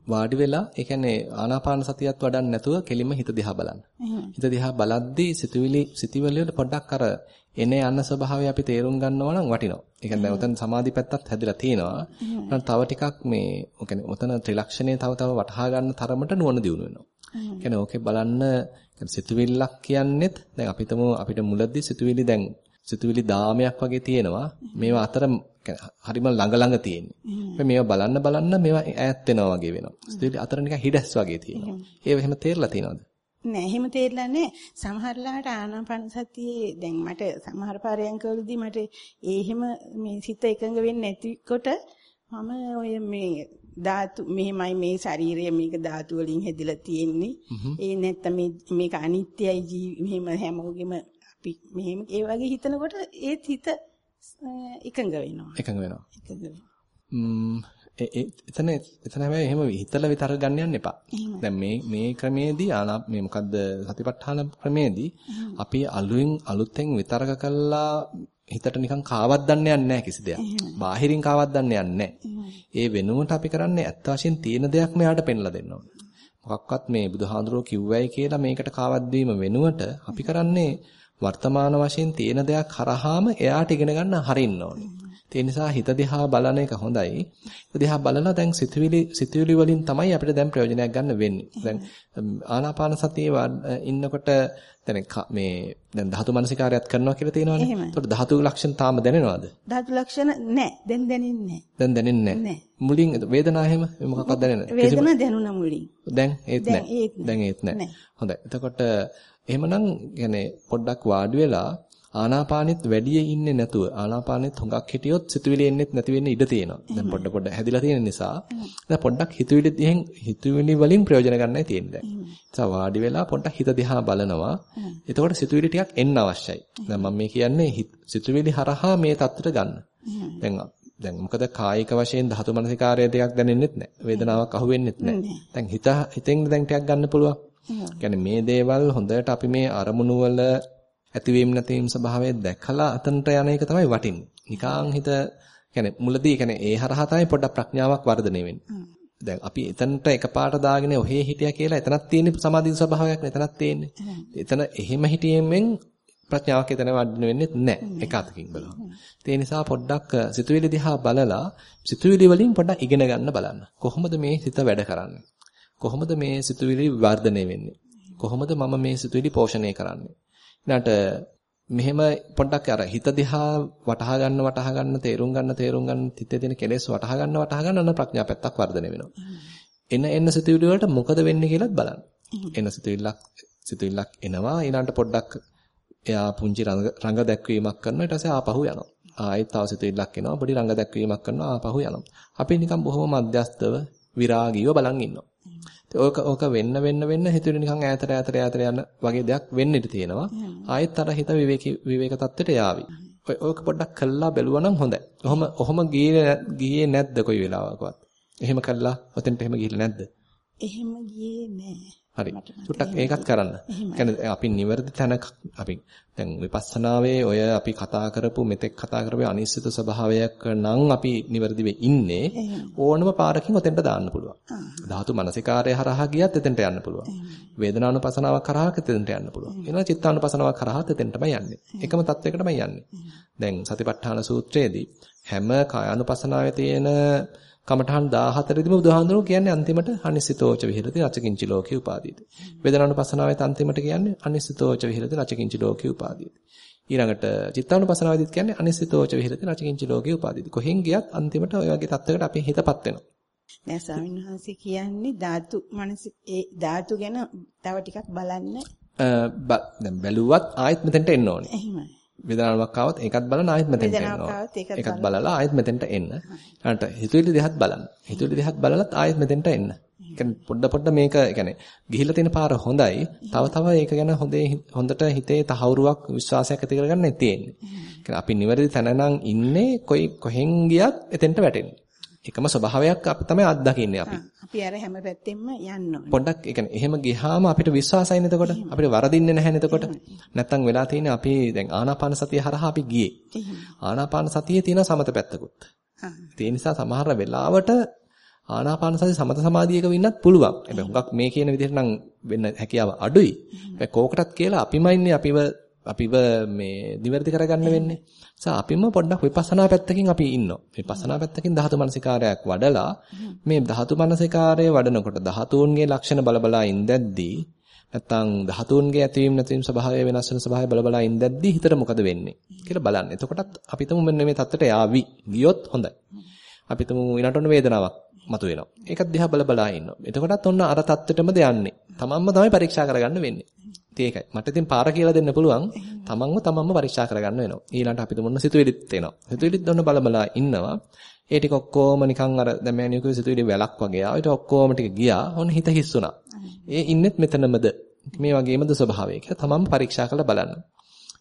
වාඩි වෙලා ඒ කියන්නේ ආනාපාන සතියත් වඩන්න නැතුව කෙලින්ම හිත දිහා බලන්න. හිත දිහා බලද්දී සිතුවිලි සිතිවිලි වල පොඩ්ඩක් අර එනේ යන ස්වභාවය අපි තේරුම් ගන්නවා නම් වටිනවා. ඒ කියන්නේ දැන් උතන සමාධි පැත්තත් හැදිලා තියෙනවා. එහෙනම් තව ටිකක් මේ ඒ කියන්නේ උතන ත්‍රිලක්ෂණය තව තව වටහා ගන්න තරමට නුවණ දියුණු වෙනවා. ඒ කියන්නේ ඕකේ බලන්න කියන්නේ සිතුවිල්ලක් කියන්නේත් දැන් අපිටම අපිට මුලදී සිතුවිලි දැන් සිතුවිලි දාමයක් වගේ තියෙනවා. මේවා අතර හරිම ළඟ ළඟ තියෙන්නේ. මේවා බලන්න බලන්න මේවා ඈත් වෙනවා වගේ වෙනවා. සිතුවිලි අතර නිකන් හිඩැස් වගේ තියෙනවා. ඒව එහෙම තේරලා තියෙනවද? නෑ එහෙම තේරෙලා නෑ සමහරලාට ආනාපාන සතියේ දැන් මට සමහර පාරයන්කවලදී මට ඒ එහෙම මේ සිත එකඟ වෙන්නේ නැතිකොට මම ඔය මේ ධාතු මෙහෙමයි මේ ශරීරය මේක ධාතු වලින් හැදිලා තියෙන්නේ ඒ නැත්තම් මේ මේක අනිත්‍යයි මෙහෙම හැමෝගෙම මෙහෙම ඒ වගේ හිතනකොට ඒත් හිත එකඟ වෙනවා එකඟ වෙනවා. එකඟ වෙනවා එතන එතන හැබැයි එහෙම හිතලා විතර ගන්න යන්න එපා. දැන් මේ මේ ක්‍රමේදී ආනා මේ මොකද්ද සතිපට්ඨාන ක්‍රමේදී අපි අලුයෙන් අලුතෙන් විතරක කළා හිතට නිකන් කාවක් දන්න යන්නේ නැහැ කිසි දෙයක්. බාහිරින් කාවක් දන්න යන්නේ ඒ වෙනුවට අපි කරන්නේ ඇත්ත වශයෙන් තියෙන දෙයක් මෙයාට පෙන්ලා දෙන්න. මොකක්වත් මේ බුදුහාඳුරෝ කිව්වයි කියලා මේකට කාවක් වෙනුවට අපි කරන්නේ වර්තමාන වශයෙන් තියෙන දෙයක් කරාම එයාට ඉගෙන ගන්න හරින්න ඕනේ. ඒ නිසා හිත දිහා බලන එක හොඳයි. හිත දිහා බලලා දැන් සිතුවිලි සිතුවිලි වලින් තමයි අපිට දැන් ප්‍රයෝජනයක් ගන්න වෙන්නේ. දැන් ආනාපාන සතියේ ඉන්නකොට දැන් මේ දැන් ධාතු මනසිකාරයත් කරනවා කියලා තියෙනවානේ. ඒකට ධාතු ලක්ෂණ තාම දැනෙනවද? ධාතු ලක්ෂණ නැහැ. දැන් දැනෙන්නේ. දැන් දැනෙන්නේ නැහැ. මුලින් වේදනාව එහෙම මොකක්වත් දැනෙන්නේ නැහැ. වේදනාව දැනුණා මුලින්. දැන් ඒත් නැහැ. දැන් ඒත් නැහැ. හොඳයි. එතකොට එහෙමනම් يعني පොඩ්ඩක් වාඩි වෙලා ආනාපානෙත් වැඩියේ ඉන්නේ නැතුව ආනාපානෙත් හොඟක් හිටියොත් සිතුවිලි එන්නෙත් නැති වෙන්න ඉඩ තියෙනවා. දැන් පොඩ පොඩ හැදිලා තියෙන නිසා දැන් පොඩ්ඩක් හිතුවිලි දිහෙන් හිතුවිලි වලින් ප්‍රයෝජන ගන්නයි තියෙන්නේ. දැන් වාඩි වෙලා පොඩ්ඩක් හිත දිහා බලනවා. එතකොට සිතුවිලි ටිකක් එන්න අවශ්‍යයි. දැන් මම මේ කියන්නේ සිතුවිලි හරහා මේ தත්තර ගන්න. දැන් දැන් මොකද කායික වශයෙන් ධාතු මනසිකාරය දෙයක් දැනෙන්නෙත් නැහැ. වේදනාවක් අහුවෙන්නෙත් නැහැ. දැන් හිත හිතෙන් දැන් ටිකක් ගන්න පුළුවන්. කියන්නේ මේ දේවල් හොඳට අපි මේ අරමුණු වල ඇතිවීම නැතිවීම ස්වභාවය දැකලා අතනට යන එක තමයි වටින්නේ. නිකාං හිත කියන්නේ මුලදී කියන්නේ ඒ හරහා තමයි පොඩ්ඩක් ප්‍රඥාවක් වර්ධනය වෙන්නේ. දැන් අපි එතනට එකපාරට දාගෙන ඔහේ හිටියා කියලා එතනක් තියෙන සමාධි ස්වභාවයක් නේ එතනක් තියෙන්නේ. එතන එහෙම හිටියෙමෙන් ප්‍රඥාවක් එතන වර්ධනය වෙන්නේ නැහැ. එක අතකින් බලනවා. ඒ නිසා පොඩ්ඩක් සිතුවිලි දිහා බලලා සිතුවිලි වලින් පොඩ්ඩක් ඉගෙන ගන්න බලන්න. කොහොමද මේ සිත වැඩ කරන්නේ? කොහොමද මේ සිතුවිලි වර්ධනය වෙන්නේ? කොහොමද මම මේ සිතුවිලි පෝෂණය කරන්නේ? ඊළඟට මෙහෙම පොඩ්ඩක් අර හිත දිහා වටහා ගන්න වටහා ගන්න තේරුම් ගන්න තේරුම් ගන්න හිතේ තියෙන කෙලෙස් වටහා ගන්න වටහා ගන්න අන්න ප්‍රඥා පැත්තක් වර්ධනය වෙනවා. එන එන සිතුවිලි වලට මොකද වෙන්නේ කියලාත් බලන්න. එන සිතුවිල්ලක් සිතුවිල්ලක් එනවා ඊළඟට පොඩ්ඩක් එයා පුංචි රංග දැක්වීමක් කරනවා ඊට පස්සේ ආපහු යනවා. ආයෙත් තව සිතුවිල්ලක් එනවා පොඩි රංග දැක්වීමක් කරනවා ආපහු යනවා. අපි නිකන් බොහොම මධ්‍යස්තව විරාගීව බලන් ඉන්නවා. ඕක ඕක වෙන්න වෙන්න වෙන්න හිතුවේ නිකන් ඈතට ඈතට ඈතට යන වගේ දෙයක් වෙන්න ඉඩ තියෙනවා. ආයෙත් අර හිත විවේක විවේක තත්ත්වයට යාවි. ඕක පොඩ්ඩක් කළා බැලුවා නම් හොඳයි. ඔහොම ඔහොම ගියේ ගියේ නැද්ද කොයි වෙලාවකවත්? එහෙම කළා ඔතෙන්ට එහෙම ගිහිල්ලා නැද්ද? එහෙම ගියේ නෑ. හරි. චුට්ටක් ඒකත් කරන්න. කියන්නේ අපි නිවැරදි තැනක අපි දැන් විපස්සනාවේ ඔය අපි කතා කරපු මෙතෙක් කතා කරපු අනිශ්චිත ස්වභාවයක් නම් අපි නිවැරදිව ඉන්නේ ඕනම පාරකින් ඔතෙන්ට දාන්න පුළුවන්. ධාතු මනසිකාරය හරහා ගියත් එතෙන්ට යන්න පුළුවන්. වේදනානුපසනාවක් කරහා එතෙන්ට යන්න පුළුවන්. ඊළඟ චිත්තානුපසනාවක් කරහා එතෙන්ටමයි යන්නේ. එකම තත්වයකටමයි යන්නේ. දැන් සතිපට්ඨාන සූත්‍රයේදී හැම කායानुපසනාවේ තියෙන කමඨහන් 14 දිම බුදුහාඳුනෝ කියන්නේ අන්තිමට අනිසිතෝච විහෙරති රචකින්චි ලෝකේ උපාදීති. වේදනානුපස්සනාවෙත් අන්තිමට කියන්නේ අනිසිතෝච විහෙරති රචකින්චි ලෝකේ උපාදීති. ඊළඟට චිත්තානුපස්සනාවෙදිත් කියන්නේ අනිසිතෝච විහෙරති රචකින්චි ලෝකේ උපාදීති. කොහෙන් ගියත් අන්තිමට ඔය වගේ තත්ත්වයකට අපි හිතපත් වෙනවා. දැන් ස්වාමීන් වහන්සේ කියන්නේ ධාතු මනස ඒ ධාතු ගැන තව ටිකක් බලන්න. දැන් බැලුවත් ආයෙත් මෙතෙන්ට එන්න ඕනේ. එහෙමයි. වේදනාවක් ආවත් ඒකත් බලන ආයෙත් මෙතෙන්ට එනවා. ඒකත් බලලා ආයෙත් මෙතෙන්ට එන්න. ඊට හිතුවිලි දෙහත් බලන්න. හිතුවිලි දෙහත් බලලත් ආයෙත් මෙතෙන්ට එන්න. කියන්නේ පොඩ පොඩ මේක කියන්නේ ගිහිලා තියෙන පාර හොඳයි. තව තව ඒක ගැන හොඳේ හොඳට හිතේ තහවුරුවක් විශ්වාසයක් ඇති කරගන්නයි තියෙන්නේ. කියන්නේ අපි නිවැරදි තැන ඉන්නේ කොයි කොහෙන් ගියත් එතෙන්ට වැටෙන්නේ. එකම ස්වභාවයක් අපි තමයි අත්දකින්නේ අපි. අපි අර හැම පැත්තෙම යන්න ඕනේ. පොඩ්ඩක් ඒ කියන්නේ එහෙම ගියාම අපිට විශ්වාසයි නේද එතකොට? අපිට වරදින්නේ නැහැ නේද එතකොට? නැත්තම් වෙලා තියෙන්නේ අපි දැන් ආනාපාන සතිය හරහා අපි ගියේ. ආනාපාන සතියේ තියෙන සමත පැත්තකුත්. ඒ නිසා සමහර වෙලාවට ආනාපාන සති සමත සමාධියක වෙන්නත් පුළුවන්. හැබැයි හුඟක් මේ කියන විදිහට නම් වෙන්න හැකියාව අඩුයි. හැබැයි කෝකටත් කියලා අපිමයින්නේ අපිව අපිව මේ නිවැරදි කරගන්න වෙන්නේ. නිසා අපිම පොඩ්ඩක් විපස්සනා පැත්තකින් අපි ඉන්නවා. විපස්සනා පැත්තකින් ධාතු මනසිකාරයක් වඩලා මේ ධාතු මනසිකාරය වඩනකොට ධාතුන්ගේ ලක්ෂණ බලබලා ඉඳද්දී නැත්තම් ධාතුන්ගේ ඇතිවීම නැතිවීම ස්වභාවය වෙනස් වෙන ස්වභාවය බලබලා ඉඳද්දී හිතට මොකද වෙන්නේ කියලා බලන්න. එතකොටත් අපිටම මෙන්න මේ தත්තට යාවි. ගියොත් හොඳයි. අපිටම ඊළඟට ඔන්න වේදනාවක් මතුවෙනවා. ඒකත් දිහා බල බලා ඉන්නවා. එතකොටත් ඔන්න අර தත්තටමද යන්නේ. තමන්ම තමයි පරීක්ෂා කරගන්න වෙන්නේ. ඒකයි. මට ඉතින් පාර කියලා දෙන්න පුළුවන්. තමන්ව තමන්ම පරික්ෂා කරගන්න වෙනවා. ඊළඟට අපි දුන්න සිතුවිලිත් එනවා. සිතුවිලිත් දොන්න බලබලා ඉන්නවා. ඒ ටික ඔක්කොම නිකන් අර දැමෑනියු කිව්ව සිතුවිලි වැලක් වගේ ආවා. ඒක ඔක්කොම ටික ගියා. ඔන්න හිත හිස් වුණා. ඒ ඉන්නෙත් මෙතනමද මේ වගේමද ස්වභාවය කියලා තමන්ම පරීක්ෂා කරලා බලන්න.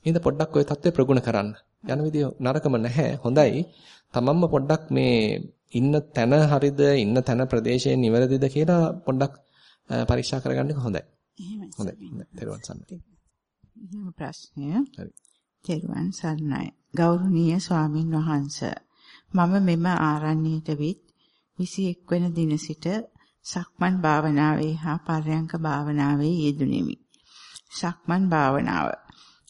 ඉතින් පොඩ්ඩක් ওই தත්ත්වය ප්‍රගුණ කරන්න. යන විදිය නරකම නැහැ. හොඳයි. තමන්ම පොඩ්ඩක් මේ ඉන්න තැන හරිද ඉන්න තැන ප්‍රදේශයේ නිවැරදිද කියලා පොඩ්ඩක් පරීක්ෂා කරගන්න එක හොඳයි. එහෙමයි. හොඳයි. තෙරුවන් සරණයි. ඊළඟ ප්‍රශ්නය. හරි. තෙරුවන් සරණයි. ගෞරවනීය ස්වාමින් වහන්සේ මම මෙම ආරණ්‍යයට විත් 21 වෙනි දින සිට සක්මන් භාවනාවේ හා පර්යංක භාවනාවේ යෙදුණෙමි. සක්මන් භාවනාව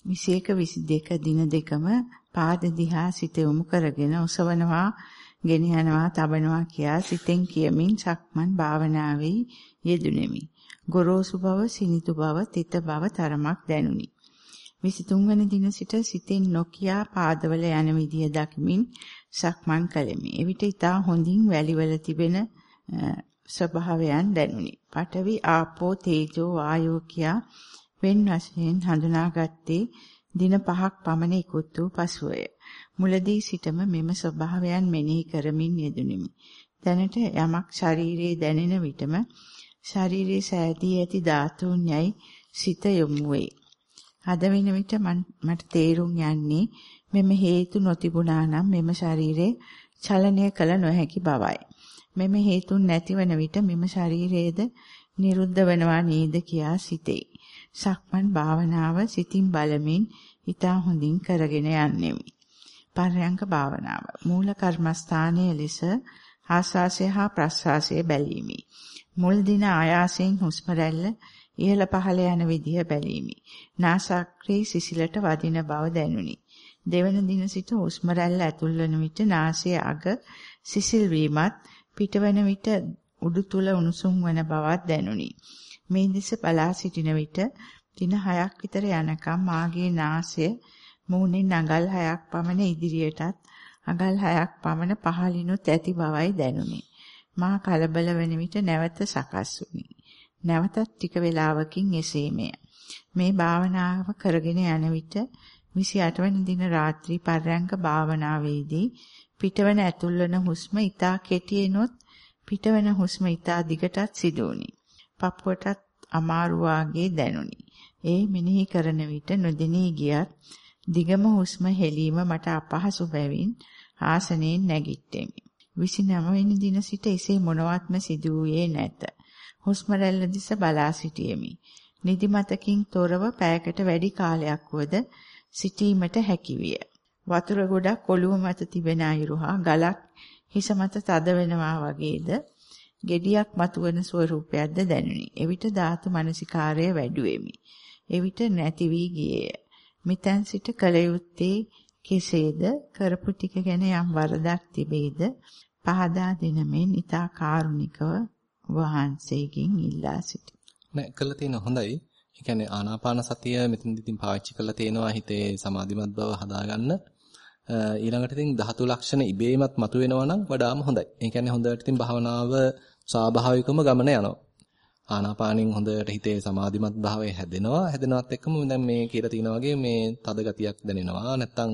21 22 දින දෙකම පාද දිහා සිත යොමු කරගෙන ඔසවනවා ගෙන යනවා තබනවා කියා සිතෙන් කියමින් සක්මන් භාවනාවේ යෙදුණෙමි. ගොරෝසු බව, සිනිතු බව, තිත බව තරමක් දැනුනි. 23 වෙනි දින සිට සිතෙන් නොකියා පාදවල යන විදිය දකිමින් සක්මන් කළෙමි. එවිට ඊතා හොඳින් වැලිවල තිබෙන ස්වභාවයන් දැනුනි. පඨවි ආපෝ තේජෝ වායෝ කියා වෙන් වශයෙන් හඳුනාගත්තේ දින පහක් පමණ ඉක්ුත් වූ පසුවය. මුලදී සිටම මෙම ස්වභාවයන් මෙනෙහි කරමින් යෙදුණෙමි. දැනට යමක් ශරීරයේ දැනෙන විටම ශරීරයේ සෑදී ඇති ධාතුන් යයි සිත යොමු වේ. අද වෙන විට මට තේරුම් යන්නේ මෙම හේතු නොතිබුණා නම් මෙම ශරීරය චලනය කළ නොහැකි බවයි. මෙම හේතුන් නැතිවන විට මෙම ශරීරයේද නිරුද්ධ වෙනවා නේද කියා සිතේ. සක්මන් භාවනාව සිතින් බලමින් ඊටා හොඳින් කරගෙන යන්නෙමි. පර්යංක භාවනාව මූල කර්මස්ථානයේ ලෙස ආස්වාසය හා ප්‍රස්වාසය බැලීමි. මුල් දින ආයාසයෙන් හුස්ම රැල්ල ඉහළ පහළ යන විදිය බැලීමි. නාසාග්‍රේ සිසිලට වදින බව දැනුනි. දෙවන දින සිට හුස්ම රැල්ල ඇතුල් වන විට නාසයේ අග සිසිල් වීමත් පිටවන විට උඩු තුල උණුසුම් වන බවක් දැනුනි. මේ දෙස බලා සිටින විට දින 6ක් විතර යනකම් මාගේ නාසය මූණෙන් අඟල් 6ක් පමණ ඉදිරියටත් අඟල් 6ක් පමණ පහළිනුත් ඇති බවයි දැනුනි. මා කලබල වෙන විට නැවත සකස් වුනි. නැවතත් ටික වේලාවකින් එසේමය. මේ භාවනාව කරගෙන යන විට 28 වෙනි දින රාත්‍රී පර්යංක භාවනාවේදී පිටවන ඇතුල්වන හුස්ම ඊතා කෙටියෙනොත් පිටවන හුස්ම ඊතා දිගටත් සිදු වුනි. පපුවටත් අමාරු වාගේ දැනුනි. ඒ මෙනෙහි කරන විට නොදෙනී ගියත් දිගම හුස්ම හෙලීම මට අපහසු බැවින් ආසනයෙන් නැගිට්ටෙමි. 29 වෙනි දින සිට එසේ මොනවත්ම සිදු වූයේ නැත. හුස්ම රැල්ල දිස බලා සිටියෙමි. නිදිමතකින් තොරව පැයකට වැඩි කාලයක් වුවද සිටීමට හැකිවිය. වතුර ගොඩක් ඔළුව මත තිබෙන අයුරු හා ගලක් හිස මත තද වෙනවා වගේද gediyak මතුවන ස්වරූපයක්ද දැනුනි. එවිට ධාතු මනසිකාරය වැඩුවෙමි. එවිට නැති වී ගියේය. මිතන් සිට කල යුත්තේ කෙසේද කරපු ටික ගැන යම් වරදක් තිබේද පහදා දෙනමෙන් ඊතා කාරුණිකව වහන්සේගෙන් ඉල්ලා සිටි. නෑ කළා තියෙන හොඳයි. ඒ කියන්නේ ආනාපාන සතිය මෙතනදී ඉතින් පාවිච්චි කරලා තේනවා හිතේ සමාධිමත් බව හදාගන්න. ඊළඟට ඉතින් ධාතු ලක්ෂණ ඉබේමත් මතුවෙනවා නම් වඩාම හොඳයි. ඒ කියන්නේ හොඳට ඉතින් භාවනාව ස්වාභාවිකවම ගමන යනවා. ආනාපානෙන් හොඳට හිතේ සමාධිමත් භාවය හැදෙනවා. හැදෙනවත් එක්කම දැන් මේ කියලා තියෙනා වගේ මේ තද ගතියක් දැනෙනවා. නැත්තම්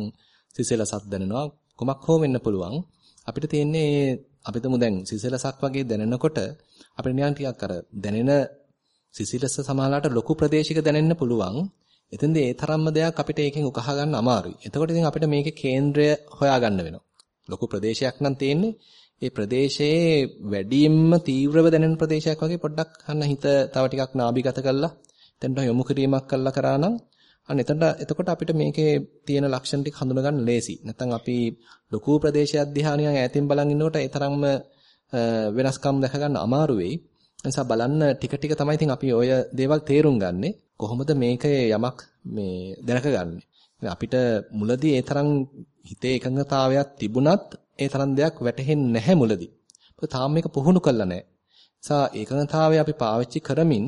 සිසිලසක් දැනෙනවා. කොමක් හෝ වෙන්න පුළුවන්. අපිට තියෙන්නේ අපිටම දැන් සිසිලසක් වගේ දැනෙනකොට අපිට නිකන් ටිකක් අර දැනෙන සිසිලස සමාලාට ලොකු ප්‍රදේශයක දැනෙන්න පුළුවන්. එතෙන්දී ඒ තරම්ම දෙයක් අපිට ඒකෙන් උකහා ගන්න අමාරුයි. එතකොට ඉතින් අපිට මේකේ කේන්ද්‍රය හොයාගන්න වෙනවා. ලොකු ප්‍රදේශයක් නම් තියෙන්නේ. ඒ ප්‍රදේශයේ වැඩියෙන්ම තීව්‍රව දැනෙන ප්‍රදේශයක් වගේ පොඩ්ඩක් අන්න හිත තව ටිකක් නාභිගත කරලා එතනට යොමු කිරීමක් කළා කරා නම් අන්න එතනට එතකොට අපිට මේකේ තියෙන ලක්ෂණ ටික හඳුනා ගන්න ලේසි. නැත්නම් අපි ලොකු ප්‍රදේශයක් දිහා නිකන් ඈතින් බලන් ඉන්නකොට ඒ තරම්ම වෙනස්කම් දැක ගන්න අමාරු වෙයි. නිසා බලන්න ටික ටික තමයි ඉතින් අපි ඔය දේවල් තේරුම් ගන්නෙ. කොහොමද මේක යමක් මේ දැනගන්නේ. අපිට මුලදී ඒ තරම් හිතේ එකඟතාවයක් තිබුණත් ඒ තරම් දෙයක් වැටහෙන්නේ නැහැ මුලදී. මොකද තාම මේක පුහුණු කළා නැහැ. නිසා ඒකඟතාවය අපි පාවිච්චි කරමින්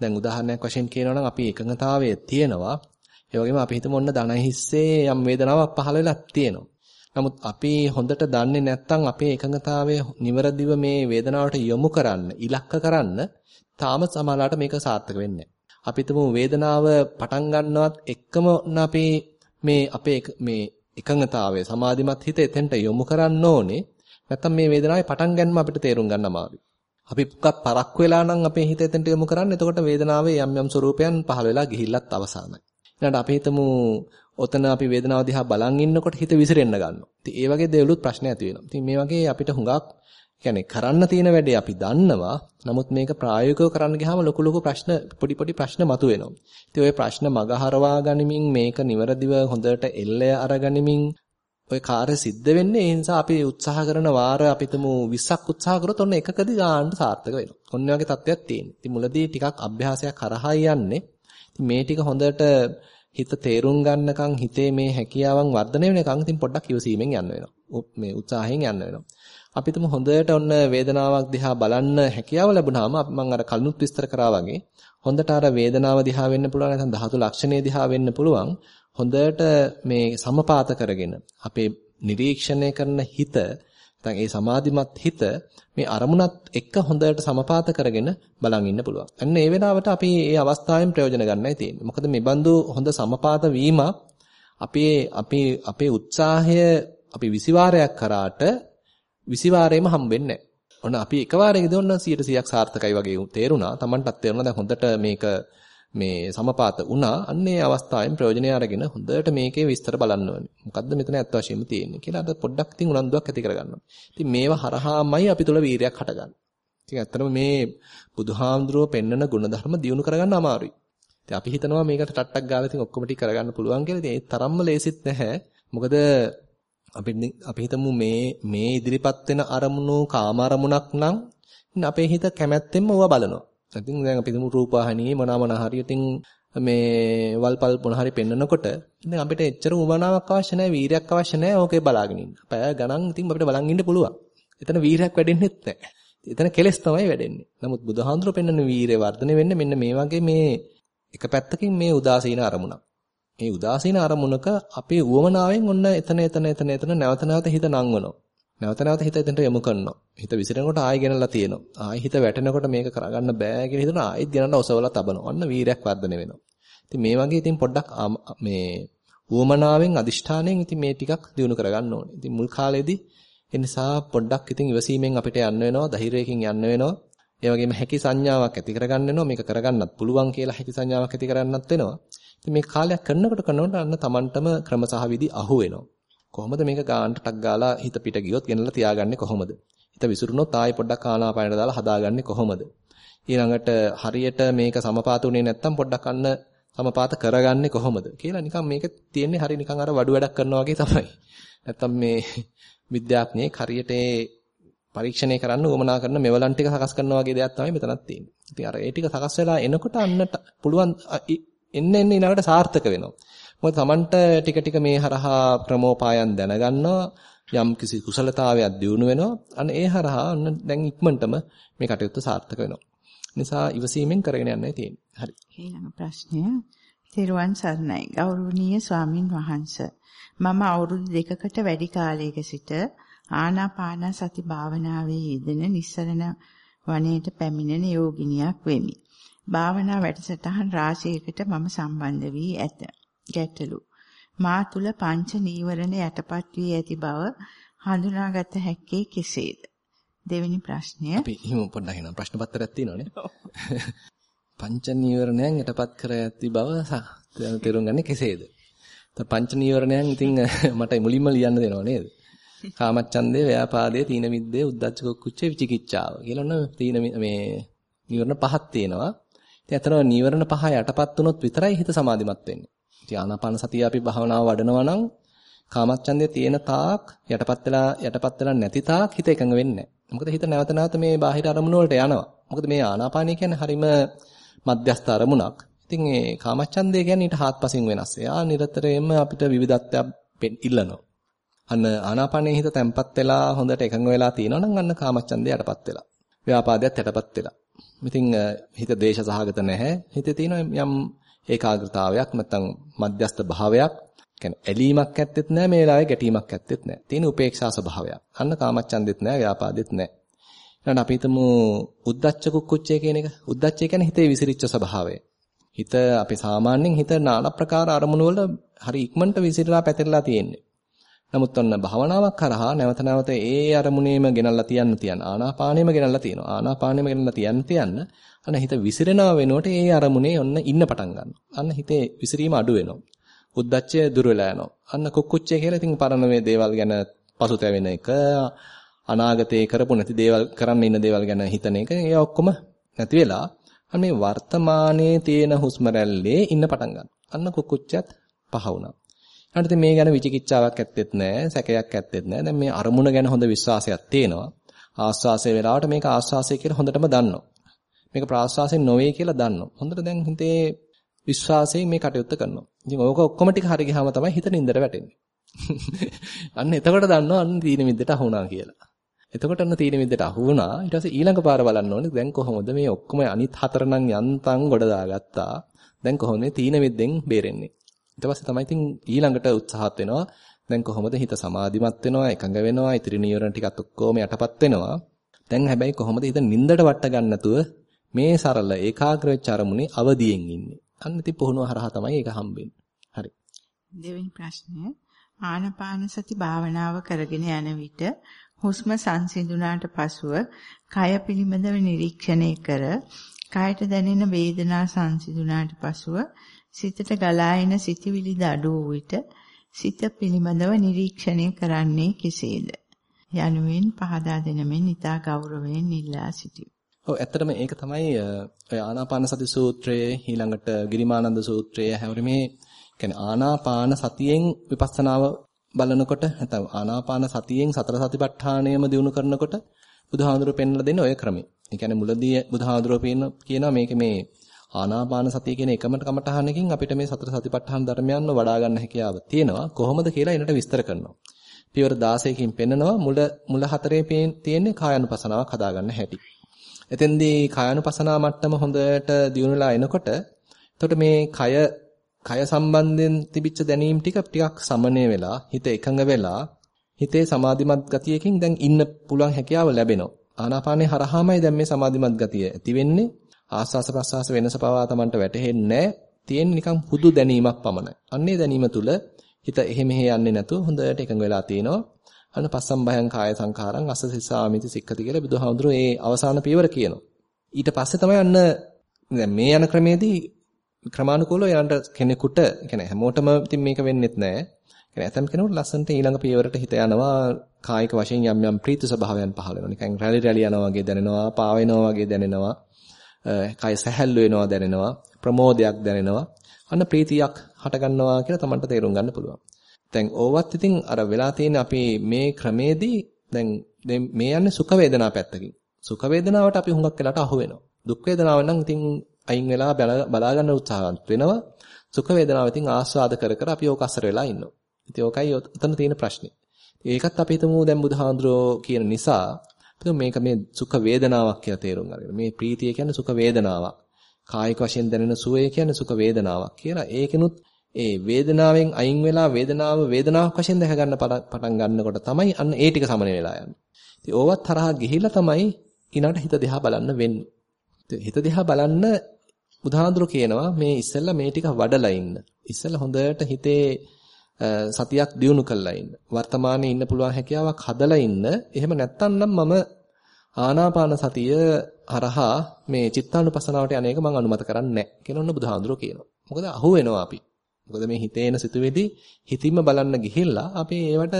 දැන් උදාහරණයක් වශයෙන් කියනවා නම් අපි ඒකඟතාවය තියෙනවා. ඒ වගේම අපි හිතමු ඔන්න ධන හිස්සේ යම් වේදනාවක් පහළ වෙලා තියෙනවා. නමුත් අපි හොඳට දන්නේ නැත්නම් අපේ එකඟතාවය නිවරදිව මේ වේදනාවට යොමු කරන්න, ඉලක්ක කරන්න තාම සමාලාට මේක සාර්ථක වෙන්නේ අපි වේදනාව පටන් ගන්නවත් එක්කම අපි මේ අපේ මේ එකඟතාවය සමාධිමත් හිත එතෙන්ට යොමු කරන්න ඕනේ. නැත්නම් මේ වේදනාවේ පටන් ගන්නම අපිට තේරුම් ගන්න අමාරුයි. අපි පුක්ක් පරක් වෙලා නම් අපේ හිත එතෙන්ට යොමු කරන්නේ. එතකොට වේදනාවේ යම් යම් ස්වરૂපයන් පහළ වෙලා ගිහිල්ලත් අවසానයි. ඊළඟට අපි හිතමු ඔතන අපි වේදනාව දිහා බලන් ඉන්නකොට හිත විසිරෙන්න ගන්නවා. ඉතින් ඒ වගේ දේවලුත් ප්‍රශ්න ඇති වෙනවා. ඉතින් මේ වගේ අපිට හුඟක් කියන්නේ කරන්න තියෙන වැඩේ අපි දන්නවා. නමුත් මේක ප්‍රායෝගිකව කරන්න ගියාම ලොකු ලොකු ප්‍රශ්න පොඩි පොඩි ප්‍රශ්න මතුවෙනවා. ඉතින් ওই ප්‍රශ්න මගහරවා ගනිමින් මේක නිවරදිව හොඳට එල්ලය අරගනිමින් ওই කාර්ය සිද්ධ වෙන්නේ ඒ නිසා අපි උත්සාහ කරන වාර අපිටම 20ක් උත්සාහ කරොත් ඔන්න එකකදී ගන්න සාර්ථක වෙනවා. ඔන්න වගේ තත්ත්වයක් තියෙනවා. ඉතින් මුලදී ටිකක් අභ්‍යාසයක් කරහා යන්නේ. ඉතින් මේ ටික හොඳට හිත තේරුම් ගන්නකම් හිතේ මේ හැකියාවන් වර්ධනය වෙනකම් ඉතින් පොඩ්ඩක් ඉවසීමෙන් යන්න වෙනවා. මේ උත්සාහයෙන් යන්න වෙනවා. අපිටම හොඳට ඔන්න වේදනාවක් දිහා බලන්න හැකියාව ලැබුණාම මම අර කලිනුත් විස්තර කරා වගේ හොඳට අර වේදනාව දිහා වෙන්න පුළුවන් නැත්නම් ධාතු ලක්ෂණය දිහා වෙන්න පුළුවන් හොඳට මේ සමපාත කරගෙන අපේ නිරීක්ෂණය කරන හිත නැත්නම් ඒ සමාධිමත් හිත මේ අරමුණත් එක්ක හොඳට සමපාත කරගෙන බලන් ඉන්න පුළුවන්. අන්න ඒ වෙලාවට අපි මේ අවස්ථාවෙන් ප්‍රයෝජන ගන්නයි තියෙන්නේ. මොකද මේ බඳු හොඳ සමපාත වීම අපේ අපේ අපේ උත්සාහය අපි විසිවාරයක් කරාට විසිවාරේම හම්බෙන්නේ නැහැ. ඔන්න අපි එකවරේදී ඔන්න 100%ක් සාර්ථකයි වගේ තේරුණා. Tamanටත් තේරුණා දැන් හොඳට මේක මේ සමපාත වුණා. අන්නේ අවස්ථාවෙන් ප්‍රයෝජනය අරගෙන හොඳට මේකේ විස්තර බලන්න ඕනේ. මොකද්ද මෙතන ඇත්ත වශයෙන්ම තියෙන්නේ කියලා අද පොඩ්ඩක් ඉතින් උනන්දුවක් ඇති කරගන්න ඕනේ. ඉතින් මේවා හරහාමයි අපි තුල වීරයක් හටගන්නේ. ඉතින් ඇත්තටම මේ බුදුහාමුදුරුව පෙන්වන ගුණධර්ම දියුණු කරගන්න අමාරුයි. ඉතින් අපි හිතනවා මේකට ටට්ටක් ගාලා ඉතින් ඔක්කොම ටික කරගන්න පුළුවන් කියලා. ඉතින් ඒ තරම්ම ලේසිත් නැහැ. මොකද අපි අපි හිතමු මේ මේ ඉදිරිපත් වෙන අරමුණු කාම අරමුණක් නම් අපේ හිත කැමැත්තෙන්ම ඕවා බලනවා. ඉතින් දැන් අපි හිතමු රූපවාහිනියේ මොනවා මොන හරි ඉතින් මේ වල්පල් මොන හරි පෙන්නකොට ඉතින් අපිට එච්චර උවමනාවක් අවශ්‍ය නැහැ වීරයක් අවශ්‍ය නැහැ ඕකේ බලාගෙන ඉන්න. පැය ගණන් ඉතින් අපිට බලන් ඉන්න පුළුවන්. එතන වීරයක් වැඩෙන්නෙත් නැහැ. එතන කෙලස් තමයි වැඩෙන්නේ. නමුත් බුදුහාඳුර පෙන්වන වීරය වර්ධනය වෙන්නේ මෙන්න මේ වගේ මේ එක පැත්තකින් මේ උදාසීන අරමුණක්. මේ උදාසීන අරමුණක අපේ උවමනාවෙන් ඔන්න එතන එතන එතන එතන නැවත නැවත හිත නංවනවා. නැවත නැවත හිත එතනට යොමු කරනවා. හිත විසිරෙනකොට ආයෙ ගෙනලා තියෙනවා. ආයෙ හිත වැටෙනකොට මේක කරගන්න බෑ කියලා හිතන ආයෙත් ගෙනලා ඔසවලා තබනවා. ඔන්න වීරයක් වර්ධනය වෙනවා. ඉතින් මේ වගේ ඉතින් පොඩ්ඩක් මේ උවමනාවෙන් අදිෂ්ඨාණයෙන් ඉතින් මේ ටිකක් දිනු කරගන්න ඕනේ. ඉතින් මුල් කාලේදී ඒ නිසා පොඩ්ඩක් ඉතින් ඉවසීමෙන් අපිට යන්න වෙනවා, ධෛර්යයෙන් යන්න වෙනවා. ඒ වගේම හැකි සංඥාවක් ඇති කරගන්න වෙනවා. මේක කරගන්නත් පුළුවන් කියලා හැකි සංඥාවක් ඇති කරගන්නත් වෙනවා. ඉතින් මේ කාලයක් කරනකොට කරනකොට අන්න Tamanටම ක්‍රම සහ විදි අහු වෙනවා. කොහොමද මේක ගානට ටක් ගාලා හිත පිට ගියොත් ගෙනලා තියාගන්නේ කොහොමද? හිත විසිරුණොත් ආයෙ පොඩ්ඩක් ආනාපානට දාලා හදාගන්නේ කොහොමද? ඊළඟට හරියට මේක සමපාත උනේ නැත්තම් පොඩ්ඩක් අන්න සමපාත කරගන්නේ කොහොමද කියලා නිකන් මේක තියෙන්නේ හරිය නිකන් අර වඩු වැඩක් කරනවා වගේ තමයි. නැත්තම් මේ විද්‍යාඥයෙක් හරියට ඒ පරීක්ෂණය කරන්න උවමනා කරන මෙවලන් ටික සකස් කරනවා වගේ දෙයක් තමයි මෙතනත් තියෙන්නේ. ඉතින් අර ඒ ටික සකස් වෙලා එනකොට අන්නට පුළුවන් එන්න එන්න ඊළඟට සාර්ථක වෙනවා. මොකද Tamanට ටික ටික මේ හරහා ප්‍රමෝපායන් දැනගන්නවා යම් කිසි කුසලතාවයක් දියුණු වෙනවා. අන්න ඒ හරහා අන්න දැන් ඉක්මනටම මේ කටයුත්ත සාර්ථක වෙනවා. නිසා ඉවසීමෙන් කරගෙන යන්නයි තියෙන්නේ. හරි. ඊළඟ ප්‍රශ්නය තෙරුවන් සරණයි. ගෞරවනීය ස්වාමින් වහන්සේ. මම අවුරුදු දෙකකට වැඩි කාලයක සිට ආනාපාන සති භාවනාවේ යෙදෙන නිස්සරණ වනයේට පැමිණෙන යෝගිනියක් වෙමි. භාවනා වැඩසටහන් රාශියකට මම සම්බන්ධ වී ඇත. ගැටලු. මා තුල පංච නීවරණ යටපත් වී ඇති බව හඳුනාගත හැක්කේ කෙසේද? දෙවෙනි ප්‍රශ්නය. අපි හිමු පොඩ්ඩක් එනවා. ප්‍රශ්න පත්‍රයක් තියෙනවනේ. පංච නීවරණයන් යටපත් කර ඇති බව තේරුම් ගන්නේ කෙසේද? පංච නීවරණයන් ඉතින් මට මුලින්ම ලියන්න දෙනව නේද? කාමච්ඡන්දේ, ව්‍යාපාදේ, තීන මිද්දේ, උද්ධච්ච කුච්චේ විචිකිච්ඡාව කියලා නෝ තීන මේ නීවරණ පහක් තියෙනවා. ඉතින් අතන නීවරණ පහ යටපත් වුණොත් විතරයි හිත සමාධිමත් වෙන්නේ. ඉතින් ආනාපාන සතිය අපි භාවනාව වඩනවා නම් කාමච්ඡන්දේ තියෙන තාක් යටපත් වෙලා යටපත් වෙලා නැති තාක් හිත එකඟ වෙන්නේ නැහැ. මොකද හිත නැවත නැවත මේ බාහිර අරමුණු වලට යනවා. මොකද මේ ආනාපානය කියන්නේ හරීම මධ්‍යස්ථ අරමුණක්. ඉතින් ඒ කාමච්ඡන්දේ කියන්නේ ඊට හාත්පසින් වෙනස්. එයා නිරතරයෙන්ම අපිට විවිධත්වයක් ඉල්ලනවා. අන්න ආනාපානයේ හිත තැම්පත් වෙලා හොඳට එකඟ වෙලා තියෙනවා නම් අන්න කාමච්ඡන්දේ යටපත් වෙලා. ව්‍යාපාදයට යටපත් වෙලා. ඉතින් හිත දේශ සහගත නැහැ. හිතේ තියෙන යම් ඒකාග්‍රතාවයක් නැත්නම් මධ්‍යස්ත භාවයක් කියන්නේ ඇලීමක් ඇත්තෙත් නැහැ මේ වෙලාවේ ගැටීමක් ඇත්තෙත් නැහැ. තියෙන උපේක්ෂා ස්වභාවයක්. අන්න කාමච්ඡන්දෙත් නැහැ ව්‍යාපාදෙත් නැහැ. ඊළඟට අපි හිතමු උද්දච්ච කුක්කුච්චය කියන එක. උද්දච්චය කියන්නේ හිතේ විසිරිච්ච ස්වභාවය. හිත අපි සාමාන්‍යයෙන් හිත নানা ප්‍රකාර අරමුණු වල හරි ඉක්මනට විසිරලා පැතිරලා තියෙන්නේ. නමුත් ඔන්න භාවනාවක් කරහා නැවත නැවත ඒ අරමුණේම ගෙනල්ලා තියන්න තියන්න ආනාපානෙම ගෙනල්ලා තියෙනවා. ආනාපානෙම ගෙනල්ලා තියන්න තියන්න අන්න හිත විසිරෙනව වෙනකොට ඒ අරමුණේ ඔන්න ඉන්න පටන් ගන්නවා. අන්න හිතේ විසිරීම අඩු වෙනවා. උද්දච්චය දුර වෙලා යනවා. අන්න කුක්කුච්චය කියලා ඉතින් පරණ මේ දේවල් ගැන පසුතැවෙන එක අනාගතේ කරපු නැති දේවල් කරන්න ඉන්න දේවල් ගැන හිතන එක ඒ ඔක්කොම නැති වෙලා අන්න මේ වර්තමානයේ තියෙන හුස්ම රැල්ලේ ඉන්න පටන් ගන්නවා. අන්න කුක්කුච්චයත් පහ වුණා. ඊට මේ ගැන විචිකිච්ඡාවක් ඇත්තෙත් නැහැ, සැකයක් ඇත්තෙත් නැහැ. දැන් මේ අරමුණ ගැන හොඳ විශ්වාසයක් තියෙනවා. ආස්වාසයේ වෙලාවට මේක ආස්වාසය කියලා හොඳටම දන්නවා. මේක ප්‍රාස්වාසයෙන් නොවේ කියලා දන්නවා. හොඳට දැන් හිතේ විශ්වාසයෙන් මේ කටයුත්ත කරනවා. ඉතින් ඕක ඔක්කොම ටික හරි ගියාම තමයි හිත නින්දට වැටෙන්නේ. අන්න එතකොට දන්නවා අන්න තීන මිද්දට අහුණා කියලා. එතකොට අන්න තීන මිද්දට අහු වුණා. ඊට පස්සේ ඊළඟ පාර බලන්න ඕනේ දැන් කොහොමද මේ ඔක්කොම අනිත් හතර නම් යන්තම් ගොඩ දාගත්තා. දැන් කොහොමද තීන මිද්දෙන් බේරෙන්නේ? ඊට පස්සේ තමයි ඉතින් ඊළඟට උත්සාහත් වෙනවා. දැන් කොහොමද හිත සමාධිමත් වෙනවා, එකඟ වෙනවා, ඉතිරි නියරණ ටිකත් ඔක්කොම යටපත් වෙනවා. දැන් හැබැයි කොහොමද හිත නින්දට වට ගන්න නැතුව මේ සරල ඒකාග්‍ර වෙච්ච අරමුණේ අවදියෙන් ඉන්නේ. අන්න ඉතින් පුහුණුව හරහා තමයි ඒක හම්බෙන්නේ. හරි. දෙවෙනි ප්‍රශ්නය ආනපාන සති භාවනාව කරගෙන යන විට හුස්ම සංසිඳුණාට පසුව කය පිළිබඳව නිරීක්ෂණය කර කයට දැනෙන වේදනා සංසිඳුණාට පසුව සිතට ගලා එන සිතිවිලි දඩු විට සිත පිළිබඳව නිරීක්ෂණය කරන්නේ කෙසේද? යනුවෙන් පහදා දෙනමින් ඊතා ගෞරවයෙන් ඉල්ලා සිටිමි. ඔව් ඇත්තටම ඒක තමයි ඔය ආනාපාන සති සූත්‍රයේ ඊළඟට ගිරිමානන්ද සූත්‍රයේ හැවරීමේ කියන්නේ ආනාපාන සතියෙන් විපස්සනාව බලනකොට නැත්නම් ආනාපාන සතියෙන් සතර සතිපට්ඨානයම දිනු කරනකොට බුදුහාඳුරු පෙන්වලා දෙන්නේ ඔය ක්‍රමය. ඒ කියන්නේ මුලදී බුදුහාඳුරු කියනවා මේක මේ ආනාපාන සතිය කියන එකම කමටහනකින් අපිට මේ සතර සතිපට්ඨාන ධර්මයන්ව වඩා ගන්න හැකියාව තියෙනවා. කොහොමද කියලා ඊට විස්තර කරනවා. පියවර 16කින් පෙන්නනවා මුල මුල හතරේ තියෙන්නේ කායानुපසනාවක් හදාගන්න හැටි. එතෙන්දී කායानुපසනාව මට්ටම හොඳට දියුණුලා එනකොට එතකොට මේ කය කය සම්බන්ධයෙන් තිබිච්ච දැනීම් ටික ටිකක් සමනය වෙලා හිත එකඟ වෙලා හිතේ සමාධිමත් ගතියකින් දැන් ඉන්න පුළුවන් හැකියාව ලැබෙනවා. ආනාපානේ හරහාමයි දැන් මේ සමාධිමත් ගතිය ඇති වෙන්නේ. ආස්වාස ප්‍රස්වාස වෙනස පවා Tamanට වැටහෙන්නේ නැහැ. තියෙන්නේ නිකන් හුදු දැනීමක් පමණයි. අන්නේ දැනීම තුල හිත එහෙ මෙහෙ යන්නේ නැතුව හොඳට එකඟ වෙලා තිනවා. අන්න පස්සම් භයං කාය සංඛාරං අස්ස සිස්සාමිති සික්ඛති කියලා බුදුහාමුදුරුවෝ ඒ අවසාන පියවර කියනවා. ඊට පස්සේ තමයි අන්න දැන් මේ යන ක්‍රමේදී ක්‍රමානුකූලව යන්න කෙනෙකුට කියන්නේ හැමෝටම ඉතින් මේක වෙන්නෙත් නැහැ. කියන්නේ ඇතම් කෙනෙකුට ලස්සනට ඊළඟ පියවරට හිත යනවා කායික වශයෙන් යම් යම් ප්‍රීති ස්වභාවයන් පහළ වෙනවා. නිකන් රැලි රැලි යනවා වගේ දැනෙනවා, පාවෙනවා වගේ දැනෙනවා. කය සැහැල්ලු වෙනවා දැනෙනවා ප්‍රමෝදයක් දැනෙනවා අන්න ප්‍රීතියක් හට ගන්නවා කියලා Tamanට තේරුම් ගන්න පුළුවන්. දැන් ඕවත් ඉතින් අර වෙලා තියෙන අපි මේ ක්‍රමේදී දැන් මේ යන්නේ සුඛ වේදනා පැත්තකින්. සුඛ වේදනාවට අපි හුඟක් වෙලාට අහු වෙනවා. දුක් වේදනාව නම් ඉතින් අයින් වෙලා බලා ගන්න උත්සාහවත් වෙනවා. සුඛ වේදනාව ඉතින් ආස්වාද කර කර අපි ඕක අසර වෙලා ඉන්නවා. ඉතින් ඕකයි උතන තියෙන ප්‍රශ්නේ. ඒකත් අපි හිතමු දැන් බුදුහාඳුරෝ කියන නිසා මේක මේ සුඛ වේදනාවක් කියලා තේරුම් අරගෙන මේ ප්‍රීතිය කියන්නේ සුඛ වේදනාවක්. කායික වශයෙන් දැනෙන සුවය කියන්නේ සුඛ වේදනාවක් කියලා. ඒකෙනුත් ඒ වේදනාවෙන් අයින් වෙලා වේදනාව වේදනාවක් වශයෙන් දැක ගන්න පටන් ගන්නකොට තමයි අන්න ඒ ටික සමන වෙලා යන්නේ. ඉතින් ඕවත් තරහා ගිහිල්ලා තමයි ඊළඟට හිත දිහා බලන්න වෙන්නේ. හිත දිහා බලන්න බුධාඳුර කියනවා මේ ඉස්සෙල්ලා මේ ටික වඩලා ඉන්න. ඉස්සෙල්ලා හොඳට හිතේ සතියක් දියුණු කරලා ඉන්න. වර්තමානයේ ඉන්න පුළුවන් හැකියාවක් හදලා ඉන්න. එහෙම නැත්තම් මම ආනාපාන සතිය හරහා මේ චිත්තානුපසනාවට යන්නේක මම අනුමත කරන්නේ නැහැ කියලා ඔන්න බුදුහාඳුරෝ කියනවා. මොකද අහු වෙනවා අපි. මොකද මේ හිතේ එන සිතුවේදී හිතින්ම බලන්න ගිහිල්ලා අපි ඒවට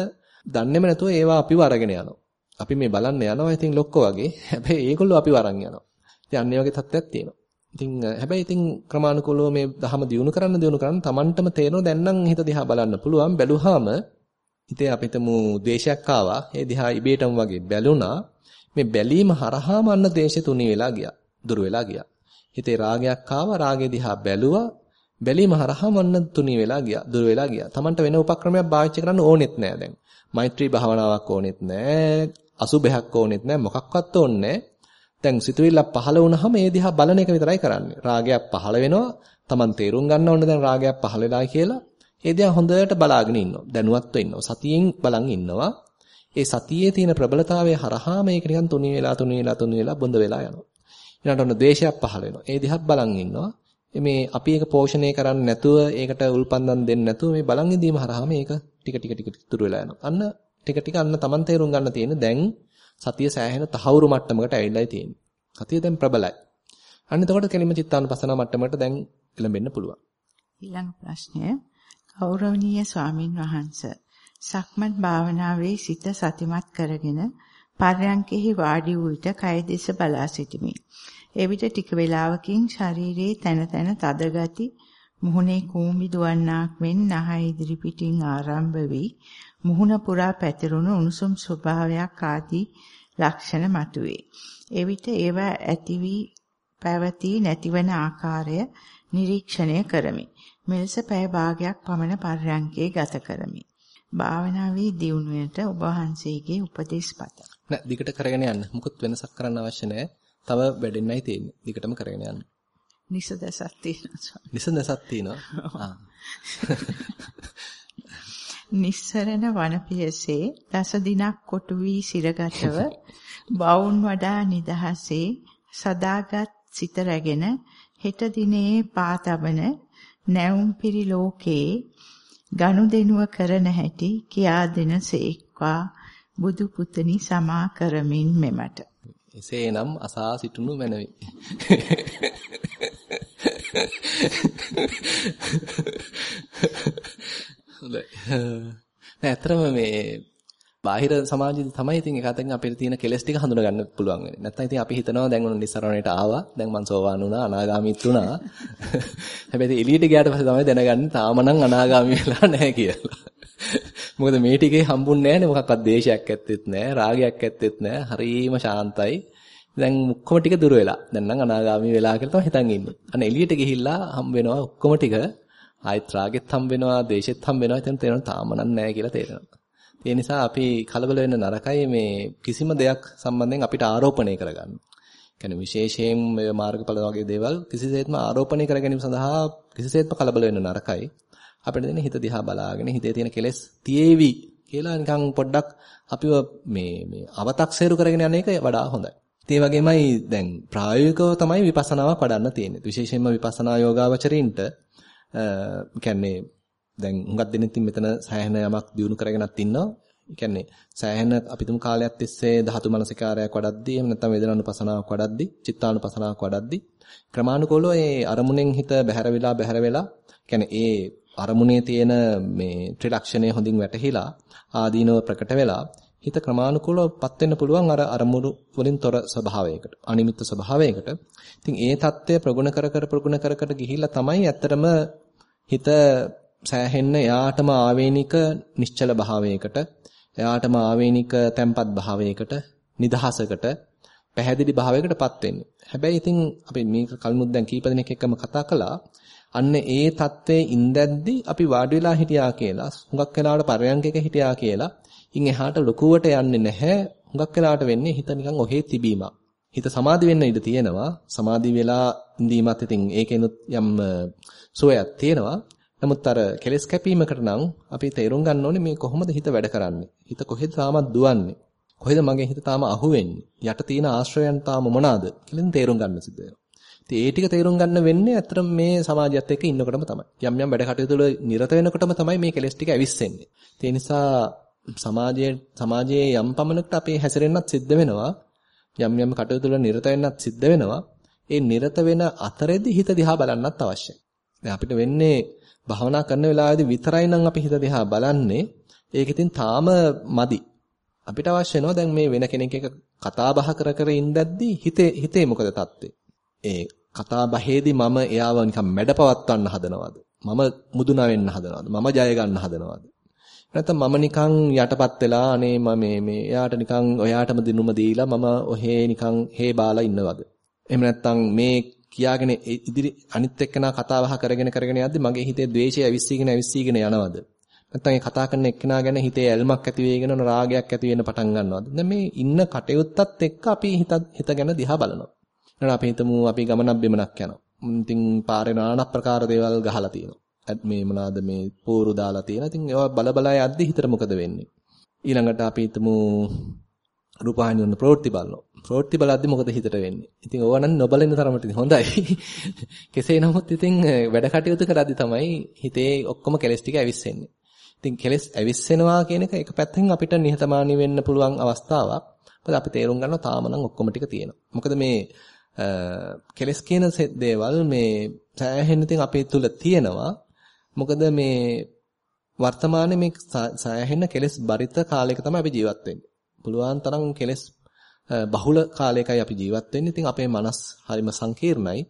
දන්නේම නැතුව ඒවා අපිව අරගෙන යනවා. අපි මේ බලන්න යනවා ඉතින් ලොක්කෝ වගේ. හැබැයි ඒගොල්ලෝ අපිව අරන් යනවා. ඉතින් අන්න වගේ තත්ත්වයක් තියෙනවා. ඉතින් හැබැයි ඉතින් ක්‍රමානුකූලව මේ දහම දියුණු කරන්න දියුණු කරන්න Tamanටම තේරෙනවා දැන් නම් හිත දිහා බලන්න පුළුවන්. බැලුවාම හිතේ අපිටම ද්වේෂයක් ආවා. ඒ දිහා ඉබේටම වගේ බැලුණා. මේ බැලීම හරහාම අන්න ද්වේෂය තුනී වෙලා ගියා. දුර වෙලා ගියා. හිතේ රාගයක් ආවා. රාගය දිහා බැලුවා. බැලීම හරහාම අන්න තුනී වෙලා ගියා. දුර වෙලා ගියා. Tamanට වෙන උපක්‍රමයක් භාවිත කරන්න ඕනෙත් නෑ දැන්. මෛත්‍රී භාවනාවක් ඕනෙත් නෑ. අසුබයක් ඕනෙත් නෑ. මොකක්වත් ඕනේ නෑ. දැන් සිතුවිල්ලක් පහළ වුණාම ඒ දිහා බලන එක විතරයි කරන්නේ. රාගයක් පහළ වෙනවා. Taman තේරුම් ගන්න ඕනේ දැන් රාගයක් පහළ වෙලා කියලා. ඒ දිහා හොඳට බලාගෙන ඉන්නවා. දැනුවත්ව ඉන්නවා. සතියෙන් බලන් ඉන්නවා. ඒ සතියේ තියෙන ප්‍රබලතාවය හරහා මේක නිකන් තුනී වෙලා තුනී වෙලා තුනී වෙලා බොඳ වෙලා යනවා. ඊළඟට ඔන්න ද්වේෂයක් පහළ වෙනවා. ඒ දිහත් බලන් ඉන්නවා. මේ අපි ඒක පෝෂණය කරන්නේ නැතුව ඒකට උල්පන්දම් දෙන්නේ නැතුව මේ බලන් ඉඳීම හරහා මේක ටික ටික ටික තුරු වෙලා යනවා. අන්න ටික ටික අන්න Taman තේරුම් ගන්න තියෙන දැන් සතිය සෑහෙන තහවුරු මට්ටමකට ඇවිල්ලායි තියෙන්නේ. සතිය දැන් ප්‍රබලයි. අන්න එතකොට කෙලිම චිත්තානුපසන මට්ටමකට දැන් එළඹෙන්න පුළුවන්. ඊළඟ ප්‍රශ්නය ගෞරවනීය ස්වාමින් වහන්සේ සක්මන් භාවනාවේ සිත සතිමත් කරගෙන පර්යංකෙහි වාඩි වූ විට කය දෙස බලා සිටිමි. එවිට ටික වේලාවකින් ශරීරයේ තන තන තද ගති මුහුණේ කූඹි දුවන්නාක් මෙන් නහය ඉදිරි පිටින් ආරම්භ වී මුහුණ පුරා පැතිරුණු උණුසුම් ස්වභාවයක් ආදී ලක්ෂණ මතුවේ. එවිට ඒවා ඇති වී පැවතී නැතිවන ආකාරය නිරීක්ෂණය කරමි. මෙලෙස පැය භාගයක් පමණ පර්යංකයේ ගත කරමි. භාවනාවේ දියුණුවට ඔබ වහන්සේගේ උපදෙස් පතමි. නෑ දිගට කරගෙන යන්න. මුකුත් වෙනසක් කරන්න අවශ්‍ය නෑ. තව වැඩෙන්නයි තියෙන්නේ. දිගටම කරගෙන යන්න. නිසදසක් තියෙනවා. නිසදසක් තියෙනවා. නිස්සරණ වනපියසේ දස දිනක් කොටු වී සිරගතව බවුන් වඩා නිදහසේ සදාගත් සිත රැගෙන හෙට දිනේ පාතබන නැවුම් පිරි ලෝකේ ගනුදෙනුව කරන හැටි කියා දෙනසේක්වා බුදු පුතනි සමා කරමින් මෙමට එසේනම් අසා සිටුණු මැනවි හොඳයි. නෑ අතරම මේ බාහිර සමාජෙදි තමයි ඉතින් ඒක අතෙන් අපිට තියෙන කෙලස් ටික හඳුනා ගන්න පුළුවන් වෙන්නේ. නැත්නම් ඉතින් අපි හිතනවා දැන් ඔන්න නිස්සරණයට ආවා. දැන් මං සෝවාන් වුණා, අනාගාමීත් වුණා. හැබැයි එළියට ගියාට පස්සේ තමයි දැනගන්නේ තාම නම් අනාගාමී වෙලා නැහැ කියලා. මොකද මේ ටිකේ හම්බුන්නේ නැහැනේ මොකක්වත් දේශයක් ඇත්තෙත් නැහැ, රාගයක් ඇත්තෙත් නැහැ. හරීම ශාන්තයි. දැන් ඔක්කොම ටික දුර වෙලා. දැන් නම් අනාගාමී වෙලා කියලා තමයි හිතන් ඉන්නේ. අන්න එළියට ගිහිල්ලා හම්බ වෙනවා ඔක්කොම ටික ආයෙත් රාගෙත් හම්බ වෙනවා, දේශෙත් හම්බ වෙනවා. ඉතින් තේරෙනවා තාම නම් නැහැ කියලා තේරෙනවා. ඒ නිසා අපි කලබල වෙන්න නරකයි මේ කිසිම දෙයක් සම්බන්ධයෙන් අපිට ආරෝපණය කරගන්න. කියන්නේ විශේෂයෙන් මේ මාර්ගඵල වගේ දේවල් කිසිසේත්ම ආරෝපණය කර ගැනීම සඳහා කිසිසේත්ම කලබල වෙන්න නරකයි. අපිට දෙන හිත දිහා බලාගෙන හිතේ තියෙන කෙලෙස් තියේවි කියලා නිකන් පොඩ්ඩක් අපිව මේ මේ අව탁සේරු කරගෙන යන එක වඩා හොඳයි. ඒ වගේමයි දැන් ප්‍රායෝගිකව තමයි විපස්සනාවක් වඩන්න තියෙන්නේ. විශේෂයෙන්ම විපස්සනා යෝගාවචරින්ට කියන්නේ දැන් හුඟක් දෙනෙක් මෙතන සෑහෙන යමක් දිනු කරගෙනත් ඉන්නවා. ඒ කියන්නේ සෑහෙන අපි තුමු කාලයක් තිස්සේ ධාතු මනසිකාරයක් වඩද්දී එහෙම නැත්නම් වේදනානුපසනාවක් වඩද්දී චිත්තානුපසනාවක් වඩද්දී ක්‍රමානුකූලව ඒ අරමුණෙන් හිත බැහැර වෙලා බැහැර වෙලා කියන්නේ ඒ අරමුණේ තියෙන මේ ත්‍රිලක්ෂණය හොඳින් වැටහිලා ආදීනව ප්‍රකට වෙලා හිත ක්‍රමානුකූලවපත් වෙන්න පුළුවන් අර අරමුණු වලින් තොර ස්වභාවයකට අනිමිත්ත ස්වභාවයකට. ඉතින් ඒ தත්ත්වය ප්‍රගුණ කර කර ප්‍රගුණ කර කර ගිහිල්ලා තමයි ඇත්තටම හිත සෑහෙන්න එයාටම ආවේනික නිශ්චල භාවයකට එයාටම ආවේනික තැම්පත් භාවයකට නිදහසකට පැහැදිලි භාවයකටපත් වෙන්නේ. හැබැයි ඉතින් අපි මේක කලිනුත් දැන් කීප දිනක් එක්කම කතා කළා. අන්න ඒ தත්ත්වයේ ඉඳද්දි අපි වාඩි වෙලා හිටියා කියලා හුඟක් වෙලාවට පරයන්කක හිටියා කියලා ඉන් එහාට ලකුවට යන්නේ නැහැ. හුඟක් වෙලාවට වෙන්නේ හිත නිකන් ඔහේ තිබීමක්. හිත සමාධි වෙන්න ඉඩ තියෙනවා. සමාධි වෙලා ඉඳීමත් ඉතින් ඒකෙනුත් යම් සෝයක් තියෙනවා. නමුත් අර කෙලස් කැපීමකට නම් අපි තේරුම් ගන්න ඕනේ මේ කොහොමද හිත වැඩ කරන්නේ. හිත කොහෙද තාමත් දුවන්නේ. කොහෙද මගේ හිත තාම අහුවෙන්නේ. යට තියෙන ආශ්‍රයයන් තාම මොනවාද කියලා තේරුම් ගන්න සිද්ධ වෙනවා. ඉතින් ඒ ටික තේරුම් ගන්න වෙන්නේ අතරම මේ සමාජයත් එක්ක ඉන්නකොටම තමයි. යම් යම් වැඩ කටයුතු වල නිරත වෙනකොටම තමයි මේ කෙලස් ටික ඇවිස්සෙන්නේ. ඒ නිසා සමාජයේ සමාජයේ යම් පමණකට අපේ හැසිරෙන්නත් සිද්ධ වෙනවා. යම් යම් කටයුතු වල නිරත වෙන්නත් සිද්ධ වෙනවා. ඒ නිරත වෙන අතරෙදි හිත දිහා බලන්නත් අවශ්‍යයි. දැන් අපිට වෙන්නේ භාවනා කරන වෙලාවේදී විතරයි නම් අපි හිත දිහා බලන්නේ. ඒක ඉතින් තාම මදි. අපිට අවශ්‍ය වෙනවා දැන් මේ වෙන කෙනෙක් එක්ක කතා බහ කර කර ඉඳද්දී හිතේ හිතේ මොකද තත්ත්වේ? ඒ කතා බහේදී මම එයාව නිකන් මැඩපවත්වන්න හදනවද? මම මුදුනා වෙන්න හදනවද? මම ජය ගන්න හදනවද? නැත්නම් මම නිකන් යටපත් වෙලා අනේ මම මේ මේ එයාට නිකන් ඔයාටම දිනුම දීලා මම ඔහේ නිකන් හේ බාලා ඉන්නවද? එහෙම නැත්නම් මේ කියාගෙන ඉදිරි අනිත් එක්කෙනා කතා බහ කරගෙන කරගෙන යද්දි මගේ හිතේ ද්වේෂය ඇවිස්සීගෙන ඇවිස්සීගෙන යනවද? නැත්නම් ඒ කතා කරන එක්කෙනා ගැන හිතේ ඇල්මක් ඇති වෙගෙන රාගයක් ඇති වෙන පටන් ගන්නවද? දැන් මේ ඉන්න කටයුත්තත් එක්ක අපි හිත හිත ගැන දිහා බලනවා. ඊට අපි හිතමු අපි ගමනක් බිමනක් යනවා. ඉතින් පාරේ নানা ප්‍රකාර දේවල් ගහලා තියෙනවා. මේ මොනවාද මේ පෝරු දාලා තියෙනවා. ඉතින් ඒවා බල බල යද්දි හිතට මොකද වෙන්නේ? ඊළඟට අපි හිතමු රූපහානි වන ප්‍රවෘත්ති බලනවා. ප්‍රවෘත්ති බලද්දි මොකද හිතට වෙන්නේ? ඉතින් ඕවා නම් නොබලින තරමට හොඳයි. කෙසේ නමුත් ඉතින් වැඩ කටයුතු කරද්දි තමයි හිතේ ඔක්කොම කෙලස් ටික ඇවිස්සෙන්නේ. ඉතින් කෙලස් ඇවිස්සෙනවා කියන එක එක පැත්තෙන් අපිට නිහතමානී වෙන්න පුළුවන් අවස්ථාවක්. මොකද අපි තේරුම් ගන්නවා තාම නම් ඔක්කොම ටික තියෙනවා. මොකද මේ කෙලස් කියන දේවල් මේ සෑහෙන ඉතින් අපේ තුල තියෙනවා. මොකද මේ වර්තමානයේ මේ සෑහෙන කෙලස් බරිත කාලයක තමයි අපි ජීවත් වෙන්නේ. පුළුවන් තරම් කෙලස් බහුල කාලයකයි අපි ජීවත් වෙන්නේ. ඉතින් අපේ මනස් හරිම සංකීර්ණයි.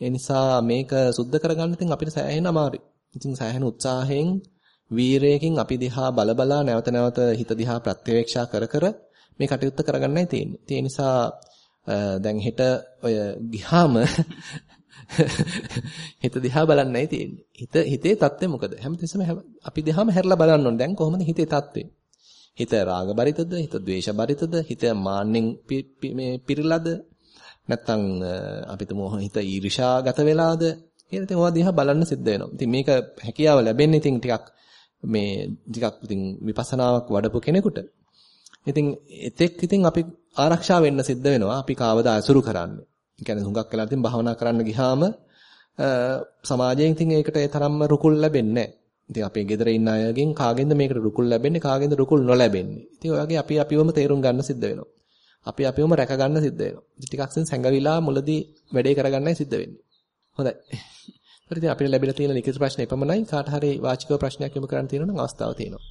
ඒ නිසා මේක සුද්ධ කරගන්න ඉතින් අපිට සෑහෙන අමාරුයි. ඉතින් සෑහෙන උත්සාහයෙන් වීරයකින් අපි දිහා බලබලා නැවත නැවත හිත දිහා ප්‍රත්‍යවේක්ෂා කර කර මේ කටයුත්ත කරගන්නයි තියෙන්නේ. ඒ නිසා දැන් හෙට ඔය ගිහාම හිත දිහා බලන්නයි තියෙන්නේ. හිත හිතේ தත්ත්වය මොකද? හැමතිස්සෙම අපි දිහාම හැරලා බලන්න ඕනේ. දැන් කොහොමද හිතේ தත්ත්වය? හිත රාග බරිතද? හිත ද්වේෂ බරිතද? හිත මාන්නෙන් මේ පිරලද? නැත්තම් අපි තුමු හිත ඊර්ෂාගත වෙලාද? කියලා ඉතින් ඔයා දිහා බලන්න සිද්ධ වෙනවා. ඉතින් මේක හැකියාව ලැබෙන්නේ ඉතින් ටිකක් මේ ටිකක් ඉතින් විපස්සනාවක් වඩපු කෙනෙකුට. ඉතින් එතෙක් ඉතින් අපි ආරක්ෂා වෙන්න සිද්ධ වෙනවා. අපි කාවද අසුරු කරන්නේ. ඒ කියන්නේ හුඟක් වෙලා ඉතින් භාවනා කරන්න ගියාම සමාජයෙන් ඉතින් ඒකට ඒ තරම්ම රුකුල් ලැබෙන්නේ නැහැ. ඉතින් අපේ ගෙදර ඉන්න අයගෙන් කාගෙන්ද මේකට රුකුල් ලැබෙන්නේ කාගෙන්ද රුකුල් නොලැබෙන්නේ. ඉතින් ඔය වගේ අපි අපිවම තේරුම් ගන්න සිද්ධ වෙනවා. අපි අපිවම රැක ගන්න සිද්ධ වෙනවා. ඉතින් ටිකක් සෙන් සැඟවිලා මුලදී වැඩේ කරගන්නයි සිද්ධ වෙන්නේ. හොඳයි. ඉතින් අපිට ලැබිලා තියෙන ලිඛිත ප්‍රශ්න එපමණයි. කාට හරි වාචිකව ප්‍රශ්නයක් යොමු කරන්න තියෙනවා නම් අවස්ථාව තියෙනවා.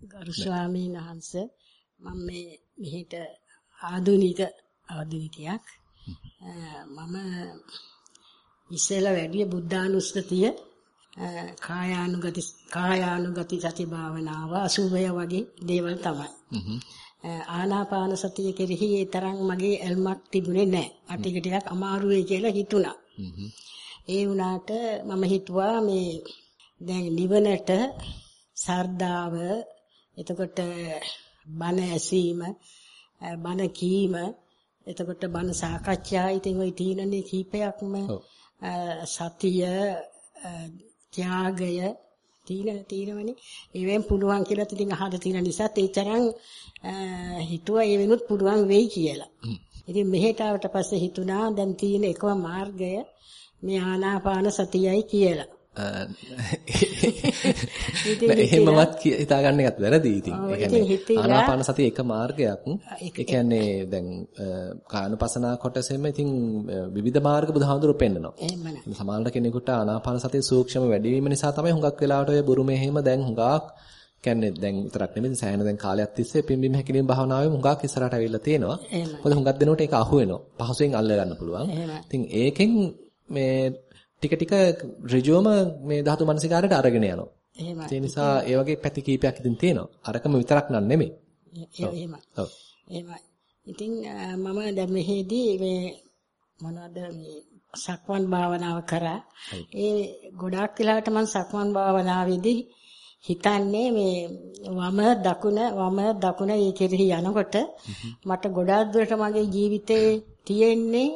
ගරු ස්වාමීන් වහන්සේ මම මේ මෙහෙට ආධුනික ආධුනිකයක් මම ඉස්සෙල්ලා වැඩි බුද්ධානුස්සතිය කායානුගති කායානුගති සති භාවනාව අසුභය වගේ දේවල් තමයි. ආනාපාන සතිය කෙරෙහි ඒ තරම් මගේ ඇල්මක් තිබුණේ නැහැ. අටික ටිකක් අමාරු වෙයි කියලා හිතුණා. ඒ වුණාට මම හිතුවා මේ දැන් නිවනට සර්දාව එතකොට බණ ඇසීම බණ කීම එතකොට බණ සාකච්ඡා ඉතින් ওই තීනනේ කීපයක්ම සතිය ත්‍යාගය තීන තීනවනේ ඒවෙන් පුළුවන් කියලා ඉතින් අහලා තියෙන නිසා ඒ තරම් හිතුවා ඒ වෙනුත් පුළුවන් වෙයි කියලා. ඉතින් මෙහෙට ආවට පස්සේ හිතුණා දැන් තියෙන එකම මාර්ගය මේ ආනාපාන සතියයි කියලා. එහෙමවත් හිතාගන්න එකත් වැරදි ඉතින්. ඒ කියන්නේ ආනාපාන සතිය එක මාර්ගයක්. ඒ කියන්නේ දැන් කායනුපසනා කොටසෙම ඉතින් විවිධ මාර්ග බුදුහාමුදුරුවෝ පෙන්නනවා. එහෙමයි. සමහර කෙනෙකුට ආනාපාන සතිය සූක්ෂම වැඩි වීම නිසා තමයි හුඟක් වෙලාවට ඔය බුරුමේ එහෙම දැන් හුඟක් කියන්නේ දැන් විතරක් නෙමෙයි සෑහෙන දැන් කාලයක් තිස්සේ පිම්බිම හැකිලිම භාවනාවේ හුඟක් ඉස්සරහට ඇවිල්ලා තියෙනවා. මොකද හුඟක් දෙනකොට ඒක අහු වෙනවා. පහසුවෙන් අල්ල ගන්න පුළුවන්. ඉතින් ඒකෙන් මේ ටික ටික ඍජුවම මේ ධාතු මනසිකාරයට අරගෙන යනවා. එහෙමයි. ඒ නිසා ඒ වගේ පැති කීපයක් ඉතින් තියෙනවා. අරකම විතරක් නන් නෙමෙයි. එහෙමයි. ඔව්. එහෙමයි. ඉතින් මම දැන් මෙහෙදී මේ මොනවද මේ සක්මන් භාවනාව කරා. ඒ ගොඩාක් වෙලාවට මම සක්මන් භාවනාවේදී හිතන්නේ මේ වම දකුණ වම දකුණ ඒ කෙරෙහි යනකොට මට ගොඩාක් දුරට මගේ ජීවිතේ තියෙන්නේ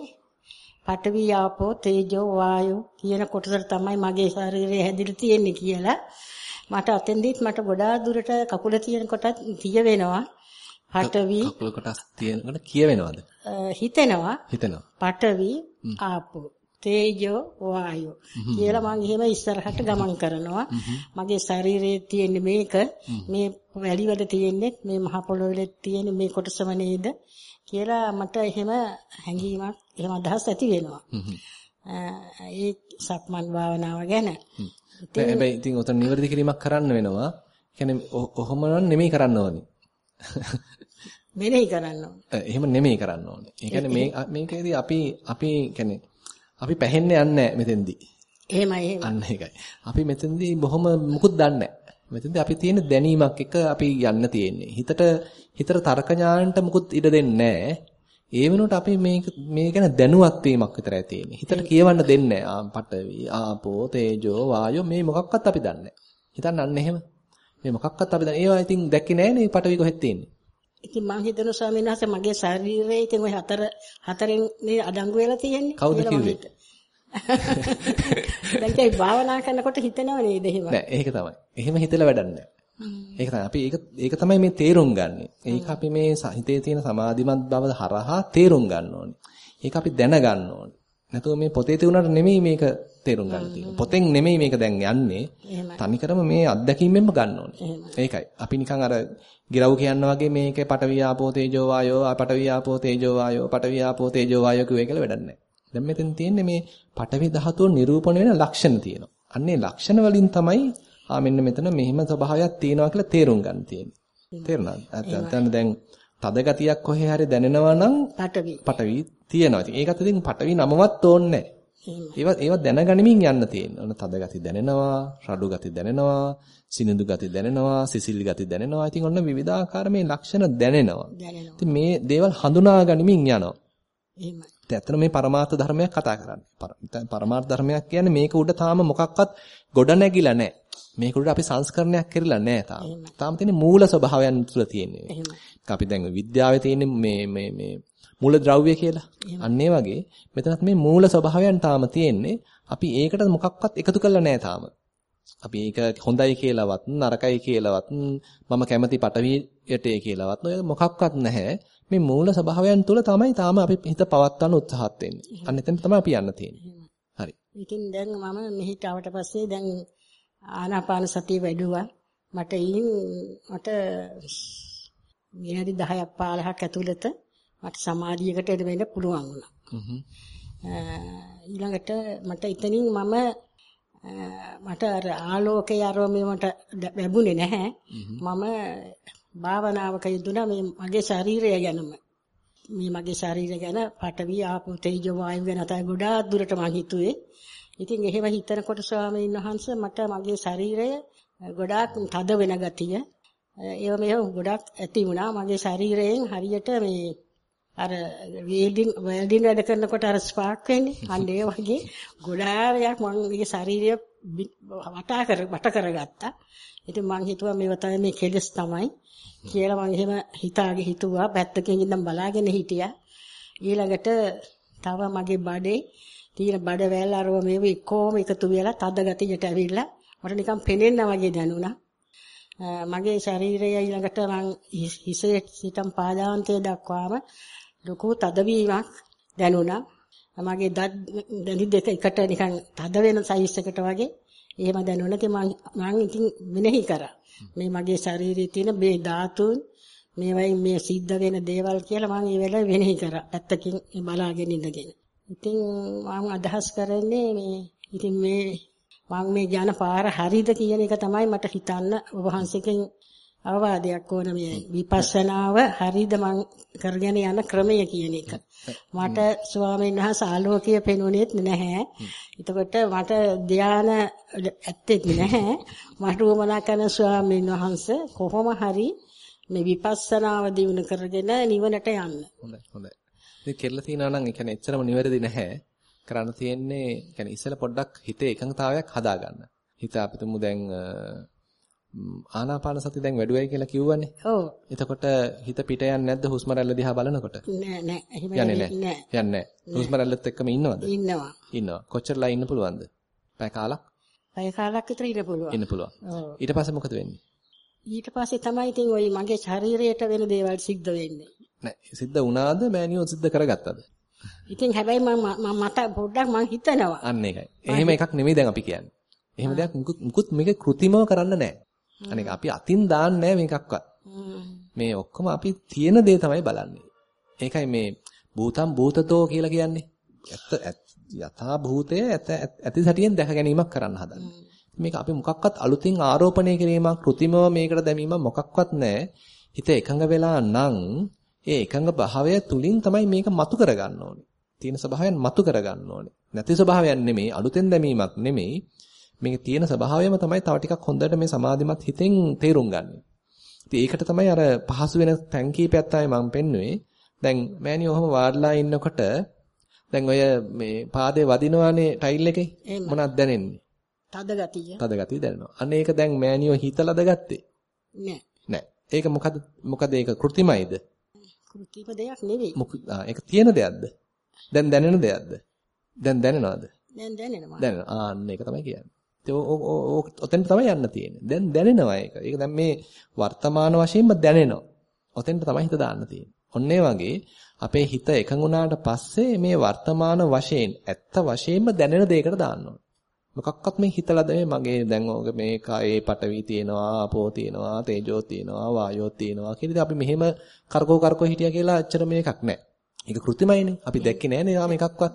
පඨවි ආපෝ තේජෝ වායෝ කියන කොටසට තමයි මගේ ශරීරය හැදිලා තියෙන්නේ කියලා. මට අතෙන්දිත් මට ගොඩාක් දුරට කකුල තියෙන කොටත් තිය වෙනවා. පඨවි කකුල කොටස් තියෙනකොට කියවෙනවද හිතෙනවා. හිතෙනවා. පඨවි ආපෝ තේජෝ වායෝ කියලා මම එහෙම ඉස්සරහට ගමන් කරනවා. මගේ ශරීරයේ තියෙන මේක. මේ වැලිවල තියෙන්නේ මේ මහ පොළොවේ තියෙන මේ කොටසම නේද කියලා මට එහෙම හැඟීමක් එහෙම අදහස් ඇති වෙනවා. ඒ සක්මන් භාවනාව ගැන. හැබැයි ඉතින් උතන නිවැරදි කිරීමක් කරන්න වෙනවා. කියන්නේ ඔහොම නෙමෙයි කරන්න ඕනේ. මෙනෙහි කරන්න ඕනේ. එහෙම නෙමෙයි කරන්න ඕනේ. ඒ කියන්නේ මේ මේකේදී අපි අපි කියන්නේ අපි පැහෙන්නේ යන්නේ මෙතෙන්දී. එහෙමයි එහෙමයි. අන්න ඒකයි. අපි මෙතෙන්දී බොහොම මුකුත් දන්නේ නැහැ. මෙතෙන්දී අපි තියෙන දැනීමක් එක අපි යන්න තියෙන්නේ. හිතට හිතට තර්ක ඥානන්ට මුකුත් ඉඩ දෙන්නේ ඒ වෙනුවට අපි මේ මේ ගැන දැනුවත් වීමක් විතරයි තියෙන්නේ. හිතට කියවන්න දෙන්නේ ආ පඨවි, ආපෝ, තේජෝ, වායෝ මේ මොකක්වත් අපි දන්නේ හිතන්න අන්න එහෙම. මේ මොකක්වත් අපි දන්නේ. ඒවා ඉතින් දැක්කේ නැහැ නේ පඨවි කොහෙද තියෙන්නේ. ඉතින් මං හිතන ස්වාමීන් වහන්සේ මගේ ශරීරයේ ඉතින් ওই හතර හතරෙන් මේ අඩංගු වෙලා තියෙන්නේ. කවුද කිව්වේ? දැන් ඒ භාවනා කරනකොට හිතනව නේද එහෙම? නෑ ඒක තමයි. එහෙම හිතලා වැඩක් නෑ. ඒක තමයි අපි ඒක ඒක තමයි මේ තේරුම් ගන්නෙ. ඒක අපි මේ හිතේ තියෙන සමාධිමත් බව හරහා තේරුම් ගන්න ඕනේ. ඒක අපි දැනගන්න ඕනේ. නැතුව මේ පොතේ තියුණාට නෙමෙයි මේක තේරුම් ගන්න තියෙන්නේ. පොතෙන් නෙමෙයි මේක දැන් යන්නේ. තනිකරම මේ අත්දැකීමෙන්ම ගන්න ඕනේ. ඒකයි. අපි නිකන් අර ගිරව් කියන්න වගේ මේකේ පටවිය ආපෝ තේජෝ වායෝ පටවිය ආපෝ තේජෝ වායෝ පටවිය ආපෝ තේජෝ වායෝ කියුවේ කියලා වැඩක් නැහැ. දැන් මෙතෙන් තියෙන්නේ මේ පටවි ධාතුව නිරූපණය වෙන ලක්ෂණ තියෙනවා. අන්නේ ලක්ෂණ වලින් තමයි ආ මෙන්න මෙතන මෙහිම ස්වභාවයක් තියෙනවා කියලා තේරුම් ගන්න තියෙන්නේ. තේරුණාද? දැන් තද ගතියක් කොහේ හරි දැනෙනවා නම් පටවි පටවි තියෙනවා. ඉතින් ඒකත් ඉතින් පටවි නමවත් ඕනේ ඒවා ඒවා දැනගනිමින් යන්න තියෙනවා. ඔන්න තද ගති දැනෙනවා, රළු ගති දැනෙනවා, සිනිඳු ගති දැනෙනවා, සිසිල් ගති දැනෙනවා. ඉතින් ඔන්න විවිධාකාර මේ ලක්ෂණ දැනෙනවා. ඉතින් මේ දේවල් හඳුනා ගනිමින් යනවා. දැන් ඇත්තට මේ පරමාර්ථ ධර්මයක් කතා කරන්නේ. පරමාර්ථ ධර්මයක් කියන්නේ මේක උඩ තාම මොකක්වත් ගොඩ නැගිලා නැහැ. මේක උඩ අපි සංස්කරණයක් කරලා නැහැ තාම. තාම තියෙන්නේ මූල ස්වභාවයන් තුළ තියෙන්නේ. අපි දැන් විද්‍යාවේ තියෙන්නේ මේ මේ මේ මූල ද්‍රව්‍ය කියලා. අන්න ඒ වගේ මෙතනත් මේ මූල ස්වභාවයන් තාම තියෙන්නේ. අපි ඒකට මොකක්වත් එකතු කරලා නැහැ තාම. අපි ඒක හොඳයි කියලාවත් නරකයි කියලාවත් මම කැමති පටවියට කියලාවත් මොකක්වත් නැහැ. මේ මූල ස්වභාවයන් තුළ තමයි තාම අපි හිත පවත්වන්න උත්සාහත් වෙන්නේ. අන්න එතන තමයි අපි යන්න තියෙන්නේ. හරි. ඉතින් දැන් මම මෙහිට ආවට පස්සේ දැන් ආනාපාන සතිය වැඩුවා. මට ඊයින් මට විනාඩි 10ක් 15ක් ඇතුළත මට සමාධියකට වෙන්න පුළුවන් වුණා. ඊළඟට මට එතනින් මම මට අර ආලෝකයේ අරමුණ මට ලැබුණේ නැහැ. මම භාවනාවක යෙදුණා මේ මගේ ශරීරය ගැනම. මේ මගේ ශරීරය ගැන පඨවි ආපෝ තේජෝ වායු ගැන තමයි ගොඩාක් දුරට මං හිතුවේ. ඉතින් එහෙම හිතනකොට ස්වාමීන් වහන්සේ මට මගේ ශරීරය ගොඩාක් තද වෙන ගතිය ඒව මේව ගොඩාක් ඇති වුණා. මගේ ශරීරයෙන් හරියට මේ අර වේල්ඩින් වෙල්ඩින් වැඩ කරනකොට අර ස්පාර්ක් වෙන්නේ. අන්න ඒ වගේ ගොඩාක් මගේ ශරීරය වටා කර වට කරගත්තා. ඉතින් මං හිතුවා මේව තමයි මේ කෙලස් තමයි. කියලා මම එහෙම හිතාගේ හිතුවා පැත්තකින් ඉඳන් බලාගෙන හිටියා. ඊළඟට තව මගේ බඩේ තියෙන බඩ වැල් අරව මේව එක්කෝම එකතු වෙලා තද ගතියට ඇවිල්ලා මට නිකන් පෙනෙන්න වගේ දැනුණා. මගේ ශරීරය ඊළඟට මං හිසේ සිටන් පාදාන්තය දක්වාම ලොකු තදවීමක් දැනුණා. මගේ දත් දණි දෙක එකට නිකන් තද වෙන සයිස් එකට වගේ එහෙම දැනුණා. ඉතින් මං මං ඉතින් මෙනෙහි කරා. මේ මගේ ශරීරයේ තියෙන මේ ධාතුන් මේවයින් මේ සිද්ධ වෙන දේවල් කියලා මම ඒ වෙලාවේ වෙනෙහි කරා. ඇත්තකින් බලාගෙන ඉඳගෙන. ඉතින් මම අදහස් කරන්නේ මේ ඉතින් මේ මම මේ යන පාර හරිද කියන එක තමයි මට හිතන්න ඔබ වහන්සේගෙන් අවවාදයක් ඕන මේ විපස්සනාව හරිද මං කරගෙන යන ක්‍රමය කියන එක. මට ස්වාමීන් වහන්සේ ආලෝකය පෙනුනේත් නැහැ. එතකොට මට ධාන ඇත්තෙත් නැහැ. මට උවමනා කරන ස්වාමීන් වහන්සේ කොහොම හරි මේ විපස්සනාව දිනු කරගෙන නිවනට යන්න. හොඳයි හොඳයි. ඉතින් කෙරලා තියනවා නම් ඒ කියන්නේ එච්චරම නිවැරදි නැහැ. කරන්න තියෙන්නේ කියන්නේ ඉස්සෙල්ලා පොඩ්ඩක් හිතේ එකඟතාවයක් හදාගන්න. හිත අපිටම දැන් ආනාපාන සතිය දැන් වැඩුවයි කියලා කිව්වනේ. ඔව්. එතකොට හිත පිට යන්නේ නැද්ද හුස්ම රැල්ල දිහා බලනකොට? නෑ නෑ. එහෙම යන්නේ නෑ. යන්නේ නෑ. හුස්ම රැල්ලත් එක්කම ඉන්නවද? ඉන්නවා. ඉන්නවා. කොච්චරලා ඉන්න පුළුවන්ද? පැය කාලක්? පැය කාලක් විතර ඉන්න පුළුවන්. ඉන්න පුළුවන්. ඊට පස්සේ මොකද වෙන්නේ? ඊට පස්සේ තමයි ඉතින් ওই මගේ ශරීරයට වෙන දේවල් සිද්ධ වෙන්නේ. නෑ සිද්ධ වුණාද මෑනියෝ සිද්ධ කරගත්තද ඉතින් හැබැයි මම මට පොඩ්ඩක් මං හිතනවා අන්න ඒකයි එහෙම එකක් නෙමෙයි දැන් අපි කියන්නේ එහෙම දෙයක් මුකුත් මුකුත් මේක કૃතිමව කරන්න නෑ අනික අපි අතින් දාන්නේ මේකක්වත්. මේ ඔක්කොම අපි තියෙන දේ තමයි බලන්නේ. ඒකයි මේ භූතම් භූතතෝ කියලා කියන්නේ. ඇත්ත යථා භූතය ඇති සැටියෙන් දැක ගැනීමක් කරන්න හදන්නේ. මේක අපි මොකක්වත් අලුතින් ආරෝපණය කිරීමක් કૃතිමව මේකට දැමීමක් මොකක්වත් නැහැ. හිත එකඟ වෙලා නම් ඒ එකඟ භාවය තුලින් තමයි මේක මතු කරගන්න ඕනේ. තියෙන ස්වභාවයන් මතු කරගන්න ඕනේ. නැති ස්වභාවයන් නෙමෙයි අලුතෙන් දැමීමක් නෙමෙයි මේකේ තියෙන ස්වභාවයම තමයි තව ටිකක් හොඳට මේ සමාධිමත් හිතෙන් තේරුම් ගන්න. ඉතින් ඒකට තමයි අර පහසු වෙන තැන් කීපයක් තමයි මම පෙන්නුවේ. දැන් මෑණියෝ ඔහම වාඩිලා ඉන්නකොට දැන් ඔය මේ පාදේ වදිනවානේ ටයිල් එකේ මොනවද දැනෙන්නේ? තද ගතිය. තද ගතිය දැනෙනවා. අන්න ඒක දැන් මෑණියෝ හිතලාද ගත්තේ? නෑ. නෑ. ඒක මොකද මොකද ඒක કૃතිමයිද? કૃතිම දෙයක් නෙවෙයි. මොකද ඒක තියෙන දෙයක්ද? දැන් දැනෙන දෙයක්ද? දැන් දැනෙනවද? දැන් දැනෙනවා. දැනෙනවා. ආන්න ඒක තමයි කියන්නේ. ඔතෙන් තමයි යන්න තියෙන්නේ. දැන් දැනෙනවා ඒක. ඒක දැන් මේ වර්තමාන වශයෙන්ම දැනෙනවා. ඔතෙන්ට තමයි හිත දාන්න තියෙන්නේ. ඔන්න වගේ අපේ හිත එකඟුණාට පස්සේ මේ වර්තමාන වශයෙන් ඇත්ත වශයෙන්ම දැනෙන දෙයකට දාන්න ඕන. මොකක්වත් මේ හිතලාද මගේ දැන් ඕක මේ කායේ පටවි තියෙනවා, ආපෝ තියෙනවා, තේජෝ තියෙනවා, වායෝ තියෙනවා කියලා අපි මෙහෙම කරකෝ කරකෝ හිටියා කියලා අච්චර මේකක් නැහැ. ඒක કૃතිමයිනේ. අපි දැක්කේ නෑනේ යාම එකක්වත්.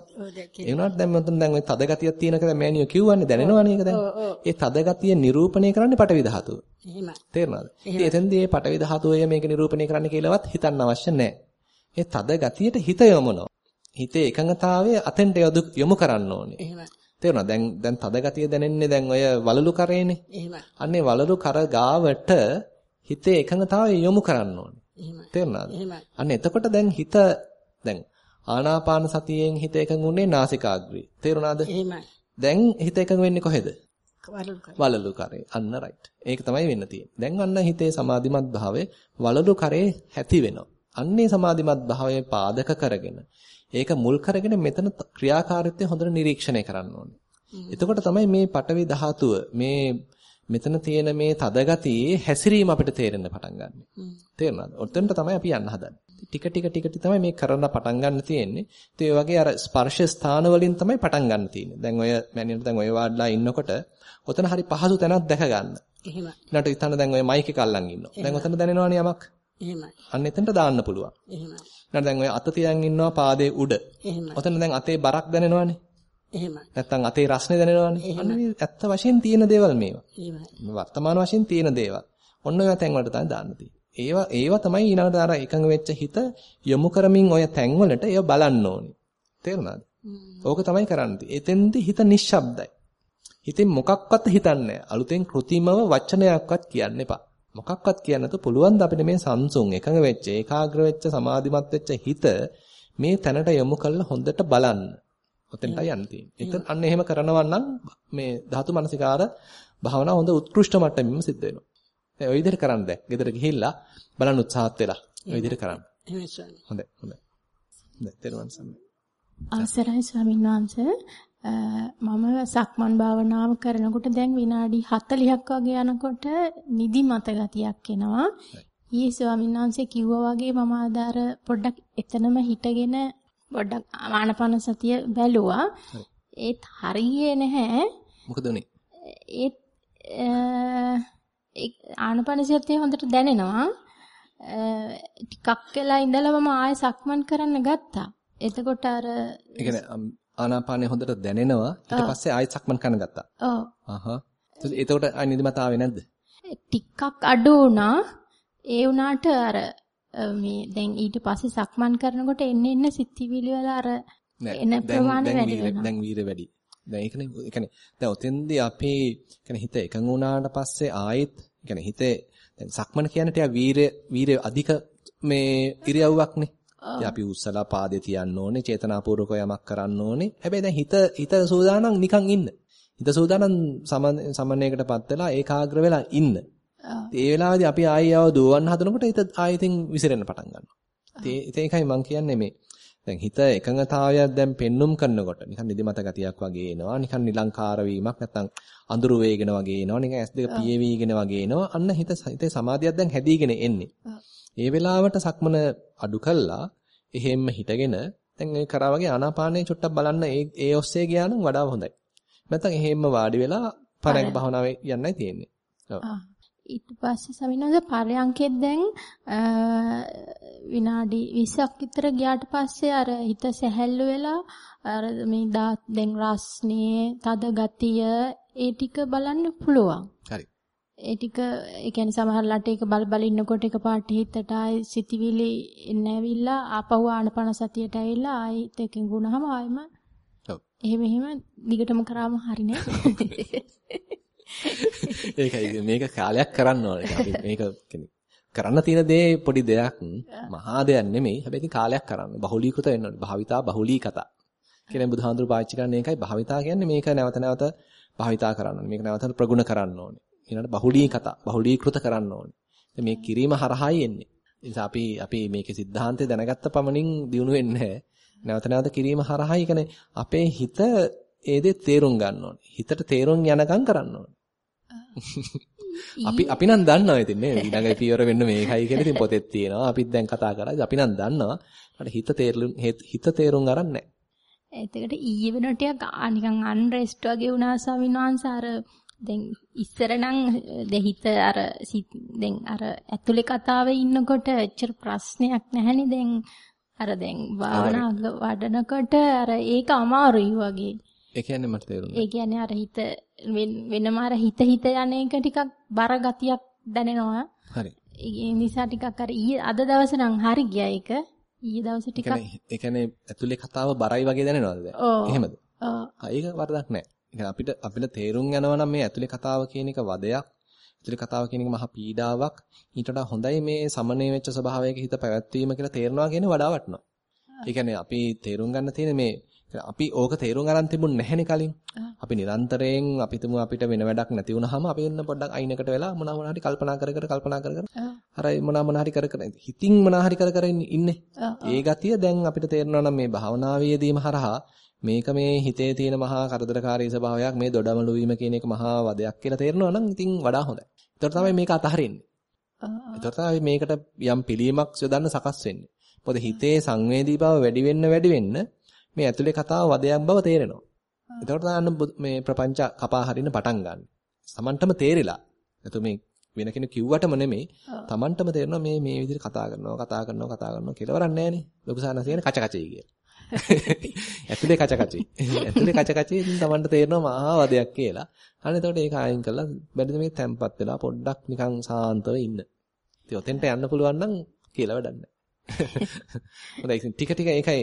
ඒ වුණාට දැන් මම දැන් ওই තද ගතියක් තියෙන කියලා මෑනියෝ කිව්වන්නේ දැනෙනවනේ ඒක දැන්. ඒ තද ගතිය නිරූපණය කරන්නේ පටවි ධාතුව. එහෙමයි. තේරෙනවද? ඉතින් එතෙන්දී මේ පටවි ධාතුවය මේක නිරූපණය කරන්න කියලාවත් හිතන්න අවශ්‍ය නෑ. ඒ තද ගතියට හිත යොමුනවා. හිතේ එකඟතාවය අතෙන්ට යොමු කරන්න ඕනේ. එහෙමයි. තේරුණා දැන් දැන් තද ගතිය දැනෙන්නේ දැන් ඔය වලලු කරේනේ එහෙමයි අන්නේ වලලු කර ගාවට හිතේ එකඟතාවය යොමු කරන්න ඕනේ එහෙමයි තේරුණාද එහෙමයි අන්න එතකොට දැන් හිත දැන් ආනාපාන සතියෙන් හිත එකඟුනේ නාසිකාග්‍රේ. තේරුණාද? එහෙමයි. දැන් හිත එකඟ වෙන්නේ කොහෙද? වලලු කරේ. අන්න රයිට්. ඒක තමයි වෙන්න තියෙන්නේ. දැන් අන්න හිතේ සමාධිමත් භාවය වලලු කරේ හැති වෙනවා. අන්නේ සමාධිමත් භාවය පාදක කරගෙන ඒක මුල් කරගෙන මෙතන ක්‍රියාකාරීත්වය හොඳට නිරීක්ෂණය කරන්න ඕනේ. එතකොට තමයි මේ පටවි ධාතුව මේ මෙතන තියෙන මේ තද ගතියේ හැසිරීම අපිට තේරෙන්න පටන් ගන්න. තේරුණාද? ඔතෙන්ට තමයි අපි යන්න හදන්නේ. ටික ටික ටික තමයි මේ කරන්න පටන් ගන්න තියෙන්නේ. ඉතින් ඒ වගේ අර ස්පර්ශ ස්ථාන වලින් තමයි පටන් ගන්න තියෙන්නේ. දැන් ඔය මැනියට දැන් ඔය වාඩ්ලා ඉන්නකොට ඔතන හරි පහසු තැනක් දැක ගන්න. එහෙමයි. ඊළඟට ඉතන දැන් ඔය මයික් එක අල්ලන් ඉන්නවා. දැන් ඔතන දැනෙනවනේ යමක්. එහෙමයි. අන්න එතනට දාන්න පුළුවන්. එහෙමයි. ඊළඟට දැන් ඔය අත තියන් ඉන්නවා පාදයේ උඩ. එහෙමයි. ඔතන දැන් අතේ බරක් දැනෙනවනේ. එහෙමයි. නැත්තම් අතේ රස්නේ දැනෙනවනේ. අන්න මේ ඇත්ත වශයෙන් තියෙන දේවල් මේවා. එහෙමයි. මේ වර්තමාන වශයෙන් තියෙන දේවල්. ඔන්න ඔය තැන් වලට තමයි දාන්න තියෙන්නේ. ඒවා ඒවා තමයි ඊළඟට අර එකඟ වෙච්ච හිත යොමු කරමින් ඔය තැන් වලට ඒව බලන්න ඕනේ. තේරුණාද? ඕක තමයි කරන්න. එතෙන්දි හිත නිශ්ශබ්දයි. හිතෙන් මොකක්වත් හිතන්නේ අලුතෙන් કૃතිමව වචනයක්වත් කියන්න එපා. මොකක්වත් කියන්න නැතු පුළුවන් ද අපිට මේ සංසුන් එකඟ වෙච්ච ඒකාග්‍ර වෙච්ච සමාධිමත් වෙච්ච හිත මේ තැනට යොමු කරලා හොඳට බලන්න. ඔතෙන්ටයි යන්න තියෙන්නේ. එතන අන්න එහෙම කරනවා නම් මේ ධාතු මනසිකාර භාවනාව හොඳ උත්කෘෂ්ඨ මට්ටමින්ම සිද්ධ වෙනවා. ඔය විදිහට කරන්න දැන්. ගෙදර ගිහිල්ලා බලන්න උත්සාහත් වෙලා. ඔය විදිහට කරන්න. එහෙමයි ස්වාමී. හොඳයි හොඳයි. හොඳයි තෙරුවන් සරණයි. අවසරයි ස්වාමීන් වහන්සේ මම සක්මන් භාවනාව කරනකොට දැන් විනාඩි 40ක් වගේ යනකොට නිදි මත ගතියක් එනවා. ඊයේ ස්වාමීන් වහන්සේ කිව්වා වගේ මම අදාර පොඩ්ඩක් එතනම හිටගෙන පොඩ්ඩක් ආනාපාන සතිය බැලුවා. ඒත් හරියේ නැහැ. මොකද උනේ? ඒත් ආනාපාන සතිය හොඳට දැනෙනවා. ටිකක් වෙලා ඉඳලා මම ආයෙ සක්මන් කරන්න ගත්තා. එතකොට අර ඒ කියන්නේ ආනාපානෙ හොඳට දැනෙනවා ඊට පස්සේ ආයෙත් සක්මන් කරන්න ගත්තා. ඔව්. අහහ. එතකොට ආයෙ නිදිමත ආවේ නැද්ද? ටිකක් අඩු වුණා. ඒ වුණාට අර මේ දැන් ඊට පස්සේ සක්මන් කරනකොට එන්න එන්න සිතිවිලි වල අර එන ප්‍රමාණය වැඩි වෙනවා. දැන් වීර වැඩි. දැන් ඒකනේ ඒ කියන්නේ දැන් ඔතෙන්දී අපේ කියන්නේ හිත එකඟ වුණාට පස්සේ ආයෙත් කියන්නේ හිතේ දැන් සක්මන කියන්නේ ටික වීරය වීරය අධික මේ ඉරියව්වක්නේ. ඉතින් අපි උස්සලා පාදේ තියන්න ඕනේ, චේතනාපූර්වකව යමක් කරන්න ඕනේ. හැබැයි දැන් හිත හිත සූදානම් නිකන් ඉන්න. හිත සූදානම් සමනයකටපත් වෙලා ඒකාග්‍ර වෙලා ඉන්න. ඒ වෙලාවේදී අපි ආයෙ ආව දුවන්න හදනකොට හිත ආයෙතින් විසිරෙන්න පටන් ගන්නවා. ඉතින් ඒකයි මම කියන්නේ මේ දැන් හිත එකඟතාවයක් දැන් පෙන්눔 කරනකොට නිකන් නිදිමත ගතියක් වගේ එනවා නිකන් නිලංකාර වීමක් නැත්නම් අඳුරු වේගෙන වගේ එනවා නිකන් ඇස් දෙක පියවිගෙන වගේ එනවා. අන්න හිත හිතේ සමාධියක් දැන් හැදීගෙන එන්නේ. ඒ වෙලාවට සක්මන අඩු කළා. එහෙම්ම හිටගෙන දැන් ඒ කරා වගේ ආනාපානයේ චුට්ටක් බලන්න ඒ ඒ ඔස්සේ ගියා නම් වඩා හොඳයි. නැත්නම් එහෙම්ම වාඩි වෙලා පරයන්ක භාවනාවේ යන්නයි තියෙන්නේ. ඔව් ඊට පස්සේ සමිනෝද පරයන්කෙත් දැන් විනාඩි 20ක් විතර ගියාට පස්සේ අර හිත සැහැල්ලු වෙලා අර මේ දාත් දැන් රස්නේ තද ගතිය ඒ ටික බලන්න පුළුවන්. හරි. ඒ ටික ඒ කියන්නේ සමහරලාට ඒක බල බල ඉන්නකොට එක පාට හිතට ආයි සිතිවිලි එන්න ඇවිල්ලා ආපහු ආනපන සතියට ඇවිල්ලා ආයිත් එකෙන් ගුණහම ආයිම ඔව්. එහෙම එහෙම දිගටම කරාම හරිනේ. ඒකයි මේක කාලයක් කරන්න ඕනේ. අපි මේක කරන්න තියෙන දේ පොඩි දෙයක් මහා දෙයක් නෙමෙයි. හැබැයි කාලයක් කරන්න. බහුලීකృత වෙන්න ඕනේ. භාවිතා බහුලී කතා. කියන බුදුහාඳුරු පාවිච්චි කරන එකයි භාවිතා කියන්නේ මේක නැවත නැවත භාවිතා කරන්න ඕනේ. මේක නැවත ප්‍රගුණ කරන්න ඕනේ. ඊළඟට බහුලී කතා, බහුලීකృత කරන්න ඕනේ. මේ කිරීම හරහායි එන්නේ. ඒ අපි අපි මේකේ સિદ્ધාන්තය දැනගත්ත පමණින් දිනු වෙන්නේ නැවත නැවත කිරීම හරහායි කියන්නේ අපේ හිත ඒ දේ තේරුම් ගන්න ඕනේ. හිතට තේරුම් යනකම් කරන්න ඕනේ. අපි අපි නම් දන්නවා ඉතින් නේ ඊළඟ පියවර වෙන්න මේකයි කියලා ඉතින් පොතේ තියෙනවා. අපිත් දැන් කතා කරා. අපි නම් දන්නවා. මට හිත තේරුම් හිත තේරුම් අරන් නැහැ. එතකොට ඊයේ වෙන ටිකක් නිකන් අන්රෙස්ට් වගේ වුණා ස්වාමීන් වහන්සේ අර දැන් ඉස්සර නම් දෙහිත අර දැන් අර ඇතුලේ කතාවේ ඉන්නකොට එච්චර ප්‍රශ්නයක් නැහැනේ දැන් අර දැන් භාවනා වඩනකොට අර ඒක අමාරුයි වගේ. ඒ කියන්නේ මට තේරුණා. ඒ කියන්නේ අර හිත වෙනම අර හිත හිත යන එක ටිකක් බර ගතියක් දැනෙනවා. හරි. ඒ නිසා ටිකක් අර ඊයේ අද දවසේ නම් හරි ගියා ඒක. ඊයේ දවසේ ටිකක් ඒ කියන්නේ ඇතුලේ කතාව බරයි වගේ දැනෙනවද දැන්? එහෙමද? ඔව්. ඒක වරදක් නැහැ. අපිට අපිට තේරුම් යනවා නම් මේ ඇතුලේ කතාව කියන එක වදයක්. ඇතුලේ කතාව කියන එක මහා පීඩාවක්. ඊට වඩා හොඳයි මේ සමනය වෙච්ච ස්වභාවයක හිත පැවැත්වීම කියලා තේරෙනවා කියන්නේ වඩා වටිනවා. ඒ කියන්නේ අපි තේරුම් ගන්න තියෙන මේ අපි ඕක තේරුම් ගන්න තිබුණ නැහැනේ කලින්. අපි නිරන්තරයෙන් අපි තුමු අපිට වෙන වැඩක් නැති වුනහම අපි එන්න පොඩ්ඩක් අයිනකට වෙලා මොනවා මොනවා හරි කල්පනා කර කර කල්පනා කර කර අර මොනවා මොනවා හරි කර කර හිතින් මොනවා හරි කර කර ඉන්නේ. ඒ ගතිය දැන් අපිට තේරෙනවා නම් මේ භාවනාවේදීම හරහා මේක මේ හිතේ තියෙන මහා කරදරකාරී ස්වභාවයක් මේ දොඩමළු වීම කියන එක මහා වදයක් කියලා තේරෙනවා නම් ඉතින් වඩා හොඳයි. ඒතර තමයි මේක අතහරින්නේ. ඒතර තමයි මේකට යම් පිළීමක් යොදන්න සකස් වෙන්නේ. මොකද හිතේ සංවේදී බව වැඩි වෙන්න වැඩි වෙන්න මේ ඇතුලේ කතාව වදයක් බව තේරෙනවා. එතකොට තමයි මේ ප්‍රපංච කපා හරින්න පටන් ගන්න. Tamanටම තේරිලා. එතකොට මේ වෙන කෙනෙක් කිව්වටම නෙමෙයි. Tamanටම තේරෙනවා මේ මේ විදිහට කතා කරනවා කතා කරනවා කතා කරනවා කියලා වරක් නැහැනේ. ලොකු සානස කියන්නේ කච කචේ කියලා. ඇතුලේ කච කචේ. ඇතුලේ කච කචේ ඉතින් Tamanට තේරෙනවා මහා වදයක් කියලා. අන්න එතකොට ඒක අයින් කරලා බැරිද මේ තැම්පත් වෙලා පොඩ්ඩක් නිකන් සාන්තව ඉන්න. ඉතින් ඔතෙන්ට යන්න පුළුවන් නම් කියලා වැඩක් නැහැ. හොඳයි ඉතින් ටික ටික ඒකයි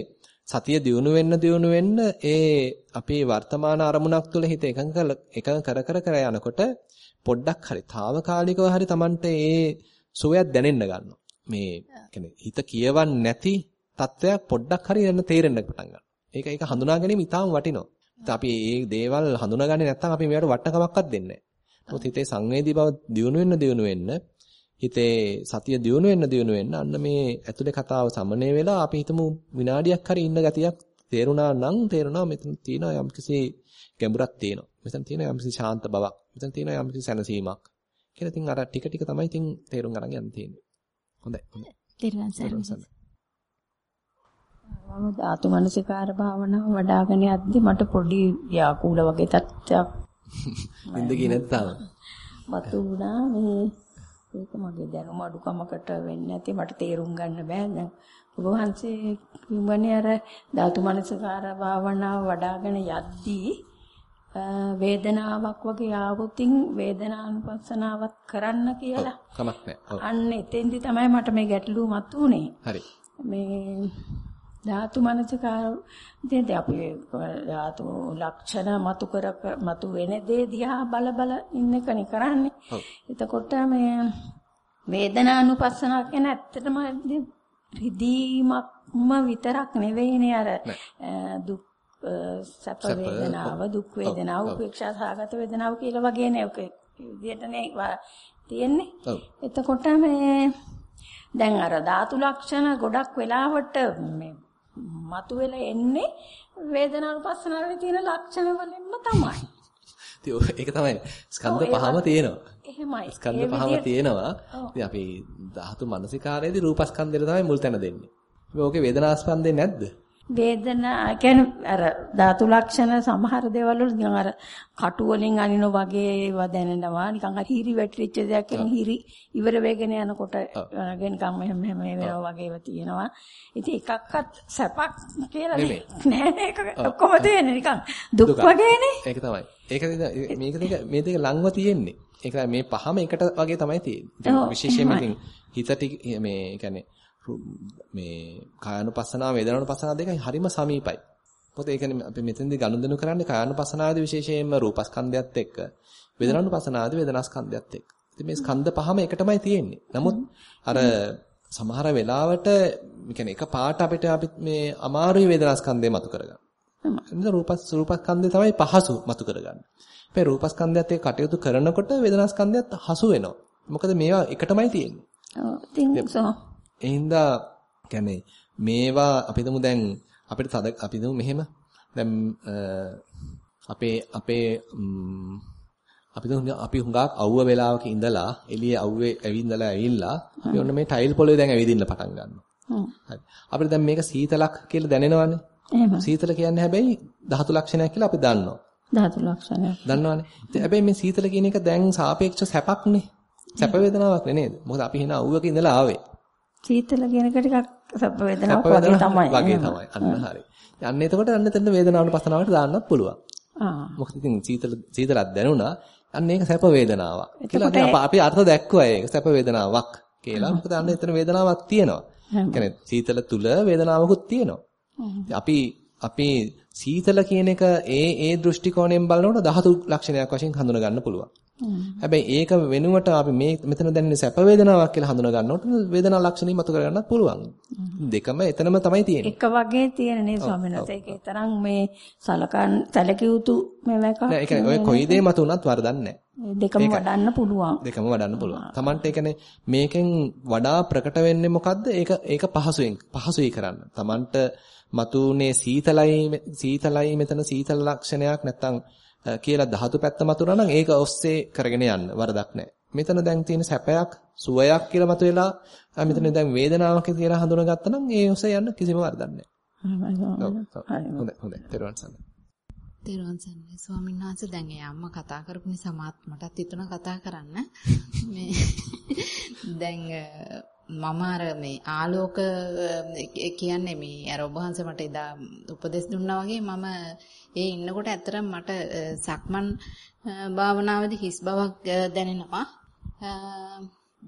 සතිය දියුණු වෙන්න දියුණු වෙන්න ඒ අපේ වර්තමාන අරමුණක් තුළ හිත එකඟ එකඟ කර කර කර යනකොට පොඩ්ඩක් හරි తాවකාලිකව හරි Tamante ඒ සුවයක් දැනෙන්න ගන්නවා. මේ කියන්නේ හිත කියවන් නැති තත්වයක් පොඩ්ඩක් හරි යන තේරෙන්න පටන් ගන්නවා. ඒක ඒක හඳුනා ගැනීම ඉතාම වටිනවා. අපි මේ දේවල් හඳුනාගන්නේ නැත්නම් අපි මේවට වටනකමක්වත් දෙන්නේ නැහැ. නමුත් හිතේ සංවේදී බව දියුණු වෙන්න දියුණු වෙන්න හිතේ සතිය දියුණු වෙන්න දියුණු වෙන්න අන්න මේ ඇතුලේ කතාව සමනය වෙලා අපි හිතමු විනාඩියක් හරි ඉන්න ගතියක් තේරුණා නම් තේරුණා මෙතන තියෙනවා යම්කිසි ගැඹුරක් තියෙනවා. මෙතන තියෙනවා යම්කිසි ශාන්ත බවක්. මෙතන තියෙනවා යම්කිසි සැනසීමක්. කියලා ඉතින් අර ටික ටික තමයි ඉතින් තේරුම් ගන්න යන්න තියෙන්නේ. හොඳයි. තේරුම් ගන්න. මම ධාතු මනසිකාර භාවනාව වඩ아가න යද්දි මට පොඩි යාකූල වගේ තත්ත්වයක් නින්ද ගියේ නැත්නම් මතු වුණා මේ ඒක මගේ දැනුම අඩුකමකට වෙන්නේ නැති මට තේරුම් ගන්න බෑ දැන් ඔබ වහන්සේ කිව්වනේ අර ධාතු මනසකාර භාවනාව වඩ아가න යද්දී වේදනාවක් වගේ ආවොතින් වේදනානුපස්සනාවත් කරන්න කියලා. කමක් නැහැ. අන්න එතෙන්දි තමයි මට මේ ගැටලුව මතුනේ. හරි. මේ ධාතු මනසකාර දෙද අපි ධාතු ලක්ෂණ මතු කර මතු වෙන දේ දිහා බල බල ඉන්න කනේ කරන්නේ. එතකොට මේ වේදනානුපස්සනාව කියන ඇත්තටම රිදීමක්ම විතරක් නෙවෙයිනේ අර දුක් සැප වේදනාව දුක් වේදනාව උපේක්ෂා සහගත වේදනාව කියලා වගේනේ ඔක විදිහටනේ තියෙන්නේ. එතකොට මේ දැන් අර ධාතු ලක්ෂණ ගොඩක් වෙලාවට මේ මතුවෙලා එන්නේ වේදනානුපස්සනාවේ තියෙන ලක්ෂණ වලින්ම තමයි. ඉතින් ඒක තමයි ස්කන්ධ පහම තියෙනවා. එහෙමයි. ස්කන්ධ පහම තියෙනවා. ඉතින් අපි ධාතු මනසිකාරයේදී රූපස්කන්ධයට තමයි මුල් තැන දෙන්නේ. මේකේ වේදනාස්කන්ධේ නැද්ද? වේදනා කියන්නේ අර ධාතු ලක්ෂණ සමහර දේවල් වල නිකන් අර කටු වලින් අනින වගේ ඒවා දැනෙනවා. නිකන් හරි හිරි වැටිච්ච දෙයක් කියන හිරි ඉවර වෙගෙන යනකොට නිකන් මෙහෙම මෙහෙම වෙනවා වගේ ඒවා තියෙනවා. ඉතින් එකක්වත් සැපක් කියලා නෑ. ඒක ඔක්කොම තියෙන්නේ නිකන් දුක් වගේනේ. ඒක තමයි. ඒක මේක දෙක මේ දෙක ලංව තියෙන්නේ. ඒක මේ පහම එකට වගේ තමයි තියෙන්නේ. විශේෂයෙන්ම ඉතින් හිත මේ කියන්නේ මේ කායानुපස්සනාව වේදනානුපස්සනාව දෙකයි හරිම සමීපයි. මොකද ඒ කියන්නේ අපි මෙතෙන්දී ගනුදෙනු කරන්නේ කායानुපස්සනාවේදී විශේෂයෙන්ම රූපස්කන්ධයත් එක්ක වේදනානුපස්සනාවේදී වේදනාස්කන්ධයත් එක්ක. ඉතින් මේ ස්කන්ධ පහම එකටමයි තියෙන්නේ. නමුත් අර සමහර වෙලාවට කියන්නේ එක පාට අපිට අපි මේ අමාරුයි වේදනාස්කන්ධය මතු කරගන්න. එතන රූපස් රූපස්කන්ධය තමයි පහසු මතු කරගන්න. මේ රූපස්කන්ධයත් එක්ක කටයුතු කරනකොට වේදනාස්කන්ධයත් හසු වෙනවා. මොකද මේවා එකටමයි තියෙන්නේ. ඔව් ඉතින් ඒ හින්දා කියන්නේ මේවා අපි හිතමු දැන් අපිට තද අපි හිතමු මෙහෙම දැන් අපේ අපේ අපි හිතමු අපි හුඟක් අවුව වෙලාවක ඉඳලා එළියේ අවුවේ ඇවිඳලා ඇවිල්ලා අපි ඔන්න මේ ටයිල් පොළවේ දැන් ඇවිදින්න පටන් ගන්නවා. හරි. අපිට දැන් මේක සීතලක් කියලා දැනෙනවනේ. සීතල කියන්නේ හැබැයි ධාතු ලක්ෂණයක් කියලා අපි දන්නවා. ධාතු ලක්ෂණයක්. දන්නවනේ. හැබැයි මේ සීතල කියන එක දැන් සාපේක්ෂ සැපක්නේ. සැප වේදනාවක් නේද? මොකද අපි හිනා අවුවක ඉඳලා ආවේ. සීතල කියන එක ටිකක් සැප වේදනාවක් වගේ තමයි. වගේ තමයි. අන්න හරි. අන්න එතකොට අන්න එතන වේදනාවට පසනාවට දාන්නත් පුළුවන්. ආ. මොකද ඉතින් සීතල සීතලක් දැනුණා. අන්න ඒක සැප වේදනාවක්. කියලා අපි අර්ථ දැක්කුවා ඒක සැප වේදනාවක් කියලා. මොකද අන්න එතන වේදනාවක් තියෙනවා. කියන්නේ සීතල තුල වේදනාවකුත් තියෙනවා. අපි අපි සීතල කියන එක ඒ ඒ දෘෂ්ටි කෝණයෙන් බලනකොට ධාතු ලක්ෂණයක් වශයෙන් හඳුනා ගන්න පුළුවන්. හැබැයි ඒක වෙනුවට අපි මේ මෙතන දැනෙන සැප වේදනාවක් කියලා හඳුනා ගන්නකොට වේදනා ලක්ෂණي මතු කර ගන්නත් පුළුවන්. දෙකම එතනම තමයි තියෙන්නේ. එක වගේ තියෙන නේ ස්වාමීන් වහන්සේ. ඒකේ තරම් මේ සලකන් සැලකිය යුතු මේවක. නෑ ඒක ඔය කොයි දේ මත උනත් වරදක් නෑ. දෙකම වඩන්න පුළුවන්. දෙකම වඩන්න පුළුවන්. Tamante ඒ කියන්නේ මේකෙන් වඩා ප්‍රකට වෙන්නේ මොකද්ද? ඒක ඒක පහසුවෙන් පහසුයි කරන්න. Tamante මතුනේ සීතලයි සීතලයි මෙතන සීතල ලක්ෂණයක් නැත්තම් කියලා ධාතු පැත්ත මතුනා නම් ඒක ඔස්සේ කරගෙන යන්න වරදක් නැහැ. මෙතන දැන් තියෙන සැපයක් සුවයක් කියලා මතුවෙලා මෙතන දැන් වේදනාවක් කියලා හඳුනාගත්තා නම් ඒ ඔස්සේ යන්න කිසිම වරදක් නැහැ. හොඳයි හොඳයි. ත්වන් සන්න. ත්වන් සන්න. ස්වාමීන් වහන්සේ දැන් ඒ අම්මා කතා කරපු නිසා මටත් හිතුණා කතා කරන්න. මේ දැන් මම අර මේ ආලෝක කියන්නේ මේ අර ඔබ වහන්සේ මට එදා උපදෙස් දුන්නා වගේ මම ඒ ඉන්නකොට ඇත්තටම මට සක්මන් භාවනාවේදී හිස් බවක් දැනෙනවා.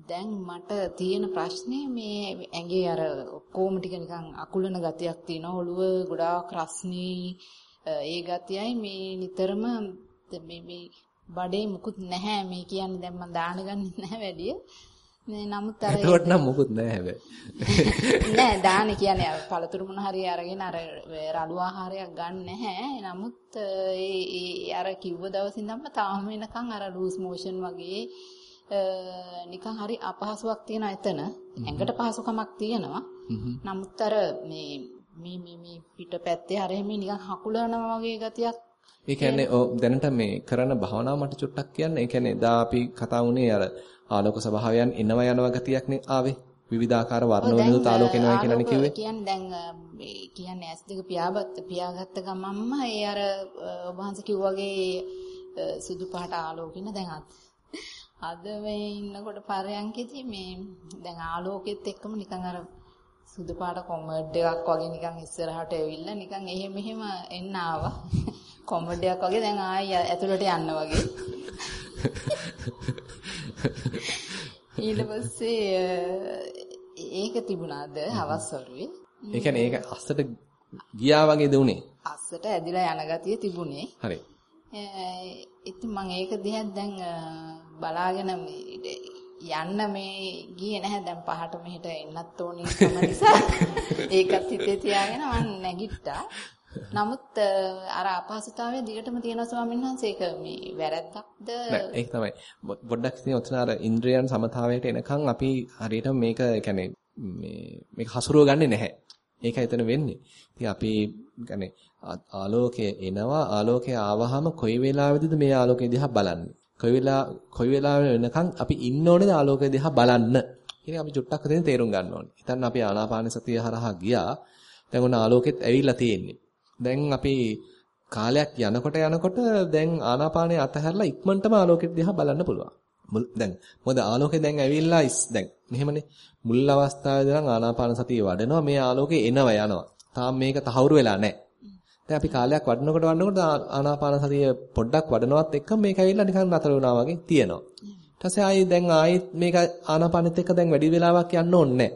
දැන් මට තියෙන ප්‍රශ්නේ මේ ඇඟේ අර ඔක්කොම ටික නිකන් අකුලන ගතියක් තියෙනවා. ඔළුව ගොඩාක් රස්නේ ඒ ගතියයි මේ නිතරම මේ මේ බඩේ මුකුත් නැහැ මේ කියන්නේ දැන් මම දාන ගන්නෙ නැහැ වැඩිය. මේ නමුත් අර ඒකට නම් මොකුත් නැහැ හැබැයි. නෑ දානේ කියන්නේ පළතුරු මොන හරි අරගෙන අර රළු ආහාරයක් ගන්න නැහැ. නමුත් ඒ අර කිව්ව දවසින් ඉඳන්ම තාම වෙනකන් අර ලූස් මෝෂන් වගේ නිකන් හරි අපහසුයක් තියෙන එතන. ඇඟට පහසුකමක් තියෙනවා. නමුත් අර මේ මේ මේ මේ පිටපැත්තේ අර එහෙම නිකන් හකුලනවා වගේ ගතියක් ඒ කියන්නේ දැනට මේ කරන භාවනාව මට චුට්ටක් කියන්න. ඒ කියන්නේ එදා අපි කතා වුණේ අර ආලෝක ස්වභාවයන් එනවා යනවා ගතියක්නේ ආවේ. විවිධාකාර වර්ණ වලින් ආලෝක එනවා කියලානේ කිව්වේ. කියන්නේ දැන් මේ කියන්නේ ඇස් දෙක පියාගත්ත පියාගත්ත ගමන්ම ඒ අර ඔබ වහන්සේ කිව්වාගේ සුදු පාට ආලෝකින දැන් අද මේ ඉන්නකොට පරයන්කෙදී මේ දැන් ආලෝකෙත් එක්කම නිකන් අර සුදු පාට කොමඩ් එකක් වගේ නිකන් ඉස්සරහට ඇවිල්ලා නිකන් එහෙම එහෙම එන්න ආවා. කොමඩ් එකක් වගේ දැන් ආයි ඇතුළට යන්න වගේ. ඊට පස්සේ ඒක තිබුණාද හවස් වරුවේ? ඒ කියන්නේ ඒක අස්සට ගියා වගේද උනේ? අස්සට ඇදිලා යන ගතිය තිබුණේ. හරි. ඉතින් මම ඒක දිහා දැන් බලාගෙන යන්න මේ ගියේ නැහැ දැන් පහට මෙහෙට එන්නත් ඕනේ නිසා ඒකත් හිතේ තියාගෙන මම නැගිට්ටා. නමුත් අර අපහසුතාවය දිගටම තියෙනවා ස්වාමීන් වහන්සේ ඒක මේ වැරද්දක්ද නෑ ඒක තමයි පොඩ්ඩක් ඉතින් ඔතන අර ඉන්ද්‍රයන් සමතාවයට එනකන් අපි හරියට මේක يعني මේ මේක හසුරුව ගන්නෙ නැහැ ඒකයි එතන වෙන්නේ ඉතින් අපි يعني ආලෝකය එනවා ආලෝකය ආවහම කොයි වෙලාවෙදිද මේ ආලෝකය දිහා බලන්නේ කොයි වෙලා කොයි වෙලාවෙ වෙනකන් අපි ඉන්න ඕනේද ආලෝකය දිහා බලන්න කියන අපි චුට්ටක් දෙන්න තේරුම් ගන්න ඕනේ හිතන්න අපි ආනාපාන සතිය හරහා ගියා දැන් ඔන්න ආලෝකෙත් ඇවිල්ලා තියෙන්නේ දැන් අපි කාලයක් යනකොට යනකොට දැන් ආනාපානය අතහැරලා ඉක්මනටම ආලෝකෙට දිහා බලන්න පුළුවන්. දැන් මොකද ආලෝකය දැන් ඇවිල්ලා දැන් මෙහෙමනේ මුල් අවස්ථාවේදී නම් ආනාපාන සතිය වඩනවා මේ ආලෝකය එනවා යනවා. තාම මේක තහවුරු වෙලා නැහැ. දැන් අපි කාලයක් වඩනකොට වඩනකොට ආනාපාන සතිය පොඩ්ඩක් වඩනවත් එක්ක මේක ඇවිල්ලා නිකන් නතර වුණා වගේ තියෙනවා. ඊට පස්සේ ආයි දැන් ආයෙත් මේක ආනාපානෙත් එක්ක දැන් වැඩි වෙලාවක් යන්න ඕනේ නැහැ.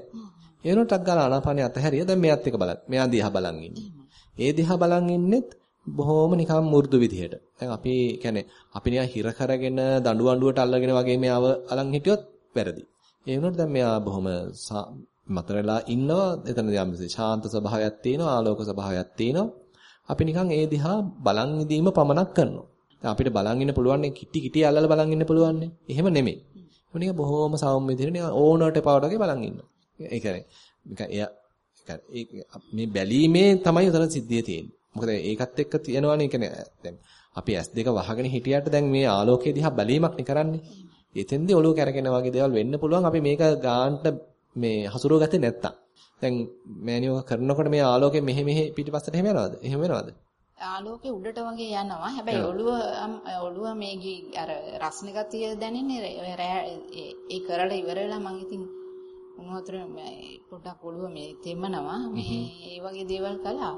ඒ වෙනකොටත් ගාලා ආනාපානිය අතහැරිය දැන් මෙයත් එක්ක බලන්න. මෙයා දිහා බලන් ඉන්නේ. ඒ දිහා බලන් ඉන්නෙත් බොහොම නිකන් මු르දු විදිහට. දැන් අපි කියන්නේ අපි නිකන් හිර කරගෙන දඬු අඬුවට අල්ලගෙන වගේ මෙයාව අලන් හිටියොත් වැරදි. ඒ වුණොත් දැන් මෙයා බොහොම මතරලා ඉන්නවා. එතන යම්සේ ශාන්ත ස්වභාවයක් තියෙනවා, ආලෝක ස්වභාවයක් තියෙනවා. අපි නිකන් ඒ දිහා බලන් ඉදීම පමණක් කරනවා. දැන් අපිට බලන් ඉන්න පුළුවන් කිටි කිටි අල්ලලා බලන් ඉන්න පුළුවන් නේ. එහෙම නෙමෙයි. ඒක නිකන් බොහොම සෞම්‍ය විදිහට නිකන් ඕනට පාවට වගේ බලන් ඉන්නවා. ඒ කියන්නේ නිකන් එයා මේ බැලීමේ තමයි උතන සිද්ධිය තියෙන්නේ. මොකද ඒකත් එක්ක තියෙනවනේ කියන්නේ දැන් අපි S2 වහගෙන හිටියට දැන් මේ ආලෝකයේ දිහා බැලීමක් නේ කරන්නේ. එතෙන්දී ඔළුව කැරකෙන වගේ දේවල් වෙන්න පුළුවන්. අපි මේක ගාන්ට මේ හසුරුව ගත්තේ නැත්තම්. දැන් මෑනියෝ කරනකොට මේ ආලෝකය මෙහෙ මෙහෙ පිටිපස්සට එහෙම යනවද? එහෙම වෙනවද? ආලෝකේ උඩට වගේ යනවා. හැබැයි ඔළුව ඔළුව මේ අර රස්න ගතිය දැනෙන්නේ ඒ කරලා ඉවර වෙලා මං ඉතින් උණු වතුර පොඩ්ඩක් ඔළුව මේ තෙමනවා. මේ ඒ වගේ දේවල් කළා.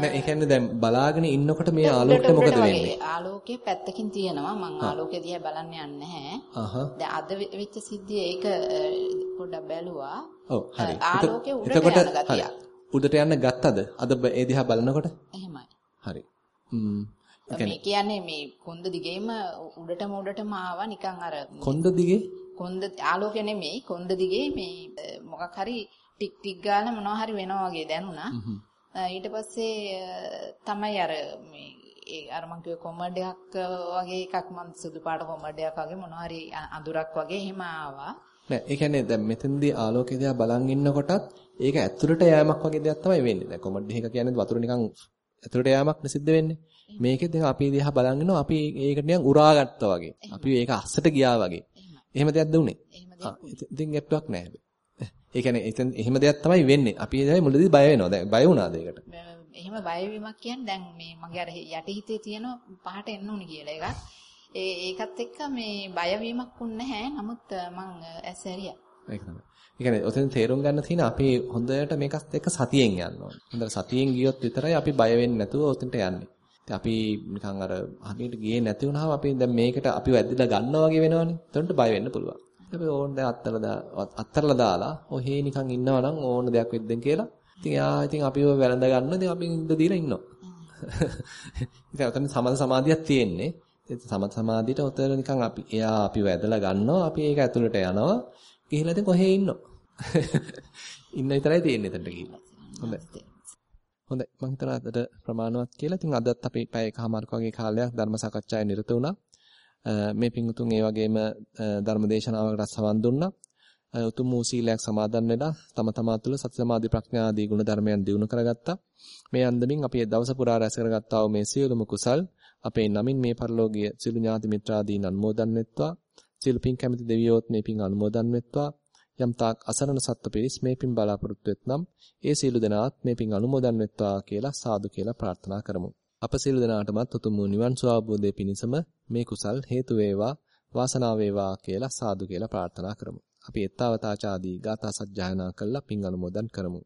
නෑ ඒ කියන්නේ දැන් බලාගෙන ඉන්නකොට මේ ආලෝකය මොකද වෙන්නේ? ආලෝකයේ පැත්තකින් තියෙනවා. මම ආලෝකය දිහා බලන්න යන්නේ නැහැ. දැන් අද වෙච්ච සිද්ධිය ඒක පොඩ්ඩක් බැලුවා. ඔව් හරි. ආලෝකයේ උඩට යන ගතියක්. උඩට යන්න ගත්තද? අද ඒ දිහා බලනකොට? එහෙමයි. හරි. මේ කියන්නේ මේ කොන්ද දිගේම උඩටම උඩටම ආවා. නිකන් අර කොන්ද දිගේ කොන්ද ආලෝකය නෙමෙයි කොන්ද දිගේ මේ මොකක් හරි ටික් ටික් ගාලා මොනවා හරි වෙනවා වගේ දැනුණා. ඊට පස්සේ තමයි අර මේ ඒ අර මං කිව්ව කොමඩ් එකක් වගේ එකක් මං සුදු පාට කොමඩ් එකක් වගේ මොනවා හරි අඳුරක් වගේ එහෙම ආවා. නෑ ඒ කියන්නේ දැන් මෙතෙන්දී ආලෝකය දිහා බලන් ඉන්නකොටත් ඒක ඇතුළට යෑමක් වගේ දෙයක් තමයි වෙන්නේ. දැන් කොමඩ් එක කියන්නේ වතුර නිකන් ඇතුළට යෑමක් නෙසිද්ධ වෙන්නේ. මේකෙත් අපි දිහා බලන් ඉන්නවා අපි ඒකට නිකන් උරා ගත්තා වගේ. අපි ඒක අස්සට ගියා වගේ. එහෙම දෙයක්ද උනේ? ඉතින් ගැට්ටුවක් නෑ. ඒ කියන්නේ එතෙන් එහෙම දෙයක් තමයි වෙන්නේ. අපි ඒ මුලදී බය වෙනවා. දැන් බය වුණාද ඒකට? එහෙම බය වීමක් කියන්නේ දැන් මේ මගේ අර යටිහිතේ තියෙන පහට එන්න ඕනේ කියලා එකක්. ඒ ඒකත් එක්ක මේ බය වීමක් වුණ නැහැ. නමුත් මං ඇස් ඇරියා. ඒක තමයි. ඒ කියන්නේ ඔතෙන් තේරුම් ගන්න තියෙන අපි හොඳට මේකත් එක්ක සතියෙන් යන්න ඕනේ. හොඳට සතියෙන් ගියොත් විතරයි අපි බය වෙන්නේ නැතුව ඔතෙන්ට යන්නේ. ඉතින් අපි නිකන් අර හරියට ගියේ නැති වුණාම අපි දැන් මේකට අපිව ඇදලා ගන්නවා වගේ වෙනවනේ. එතනට බය වෙන්න පුළුවන්. අපි ඕන දැන් අත්තරලා අත්තරලා දාලා ඔහේ නිකන් ඉන්නවා නම් ඕන දෙයක් වෙද්දෙන් කියලා. ඉතින් යා ඉතින් අපිව වැළඳ ගන්න ඉතින් අපි ඉඳ දීලා ඉන්නවා. ඉතින් ඔතන සමත සමාධියක් තියෙන්නේ. ඉතින් සමත සමාධියට ඔතන නිකන් අපි එයා අපිව ඇදලා ගන්නවා. අපි ඒක ඇතුළට යනවා. ගිහිල්ලා ඉතින් කොහේ ඉන්නෝ. ඉන්න විතරයි තියෙන්නේ එතනට ගිහිල්ලා. හොඳයි. හොඳයි මම හිතනවා අදට ප්‍රමාණවත් කියලා. ඉතින් අදත් අපි පැය එකමාරක වගේ කාලයක් ධර්ම සාකච්ඡාවේ නිරත වුණා. මේ පිංගුතුන් ඒ වගේම ධර්ම දේශනාවකට සවන් දුන්නා. උතුම් වූ සීලයක් සමාදන් වෙලා තම තමා තුළ සති සමාධි ප්‍රඥා ආදී ගුණ ධර්මයන් දිනු කරගත්තා. මේ අන්දමින් අපි දවස පුරා රැස් කරගත්තා වූ මේ සියලුම කුසල් අපේ නමින් මේ පරිලෝකීය සිළු ඥාති මිත්‍රාදීන් අනුමෝදන් වෙත්වා. සියලු පින් කැමති දෙවියෝත් මේ පින් අනුමෝදන් වෙත්වා. යම් තාක් අසරණ සත්ත්ව පිරිස් මේ පින් බලාපොරොත්තු වෙත්නම් ඒ සියලු දෙනාත් මේ පින් අනුමෝදන් වෙත්වා කියලා සාදු කියලා ප්‍රාර්ථනා කරමු. අප සියලු දෙනාටමත් උතුම් වූ නිවන් සුව අවබෝධයේ පිණසම මේ කුසල් හේතු වේවා වාසනාව වේවා කියලා සාදු කියලා ප්‍රාර්ථනා කරමු. අපි ettavataචාදී ගාථා සජ්ජායනා කළා පින් අනුමෝදන් කරමු.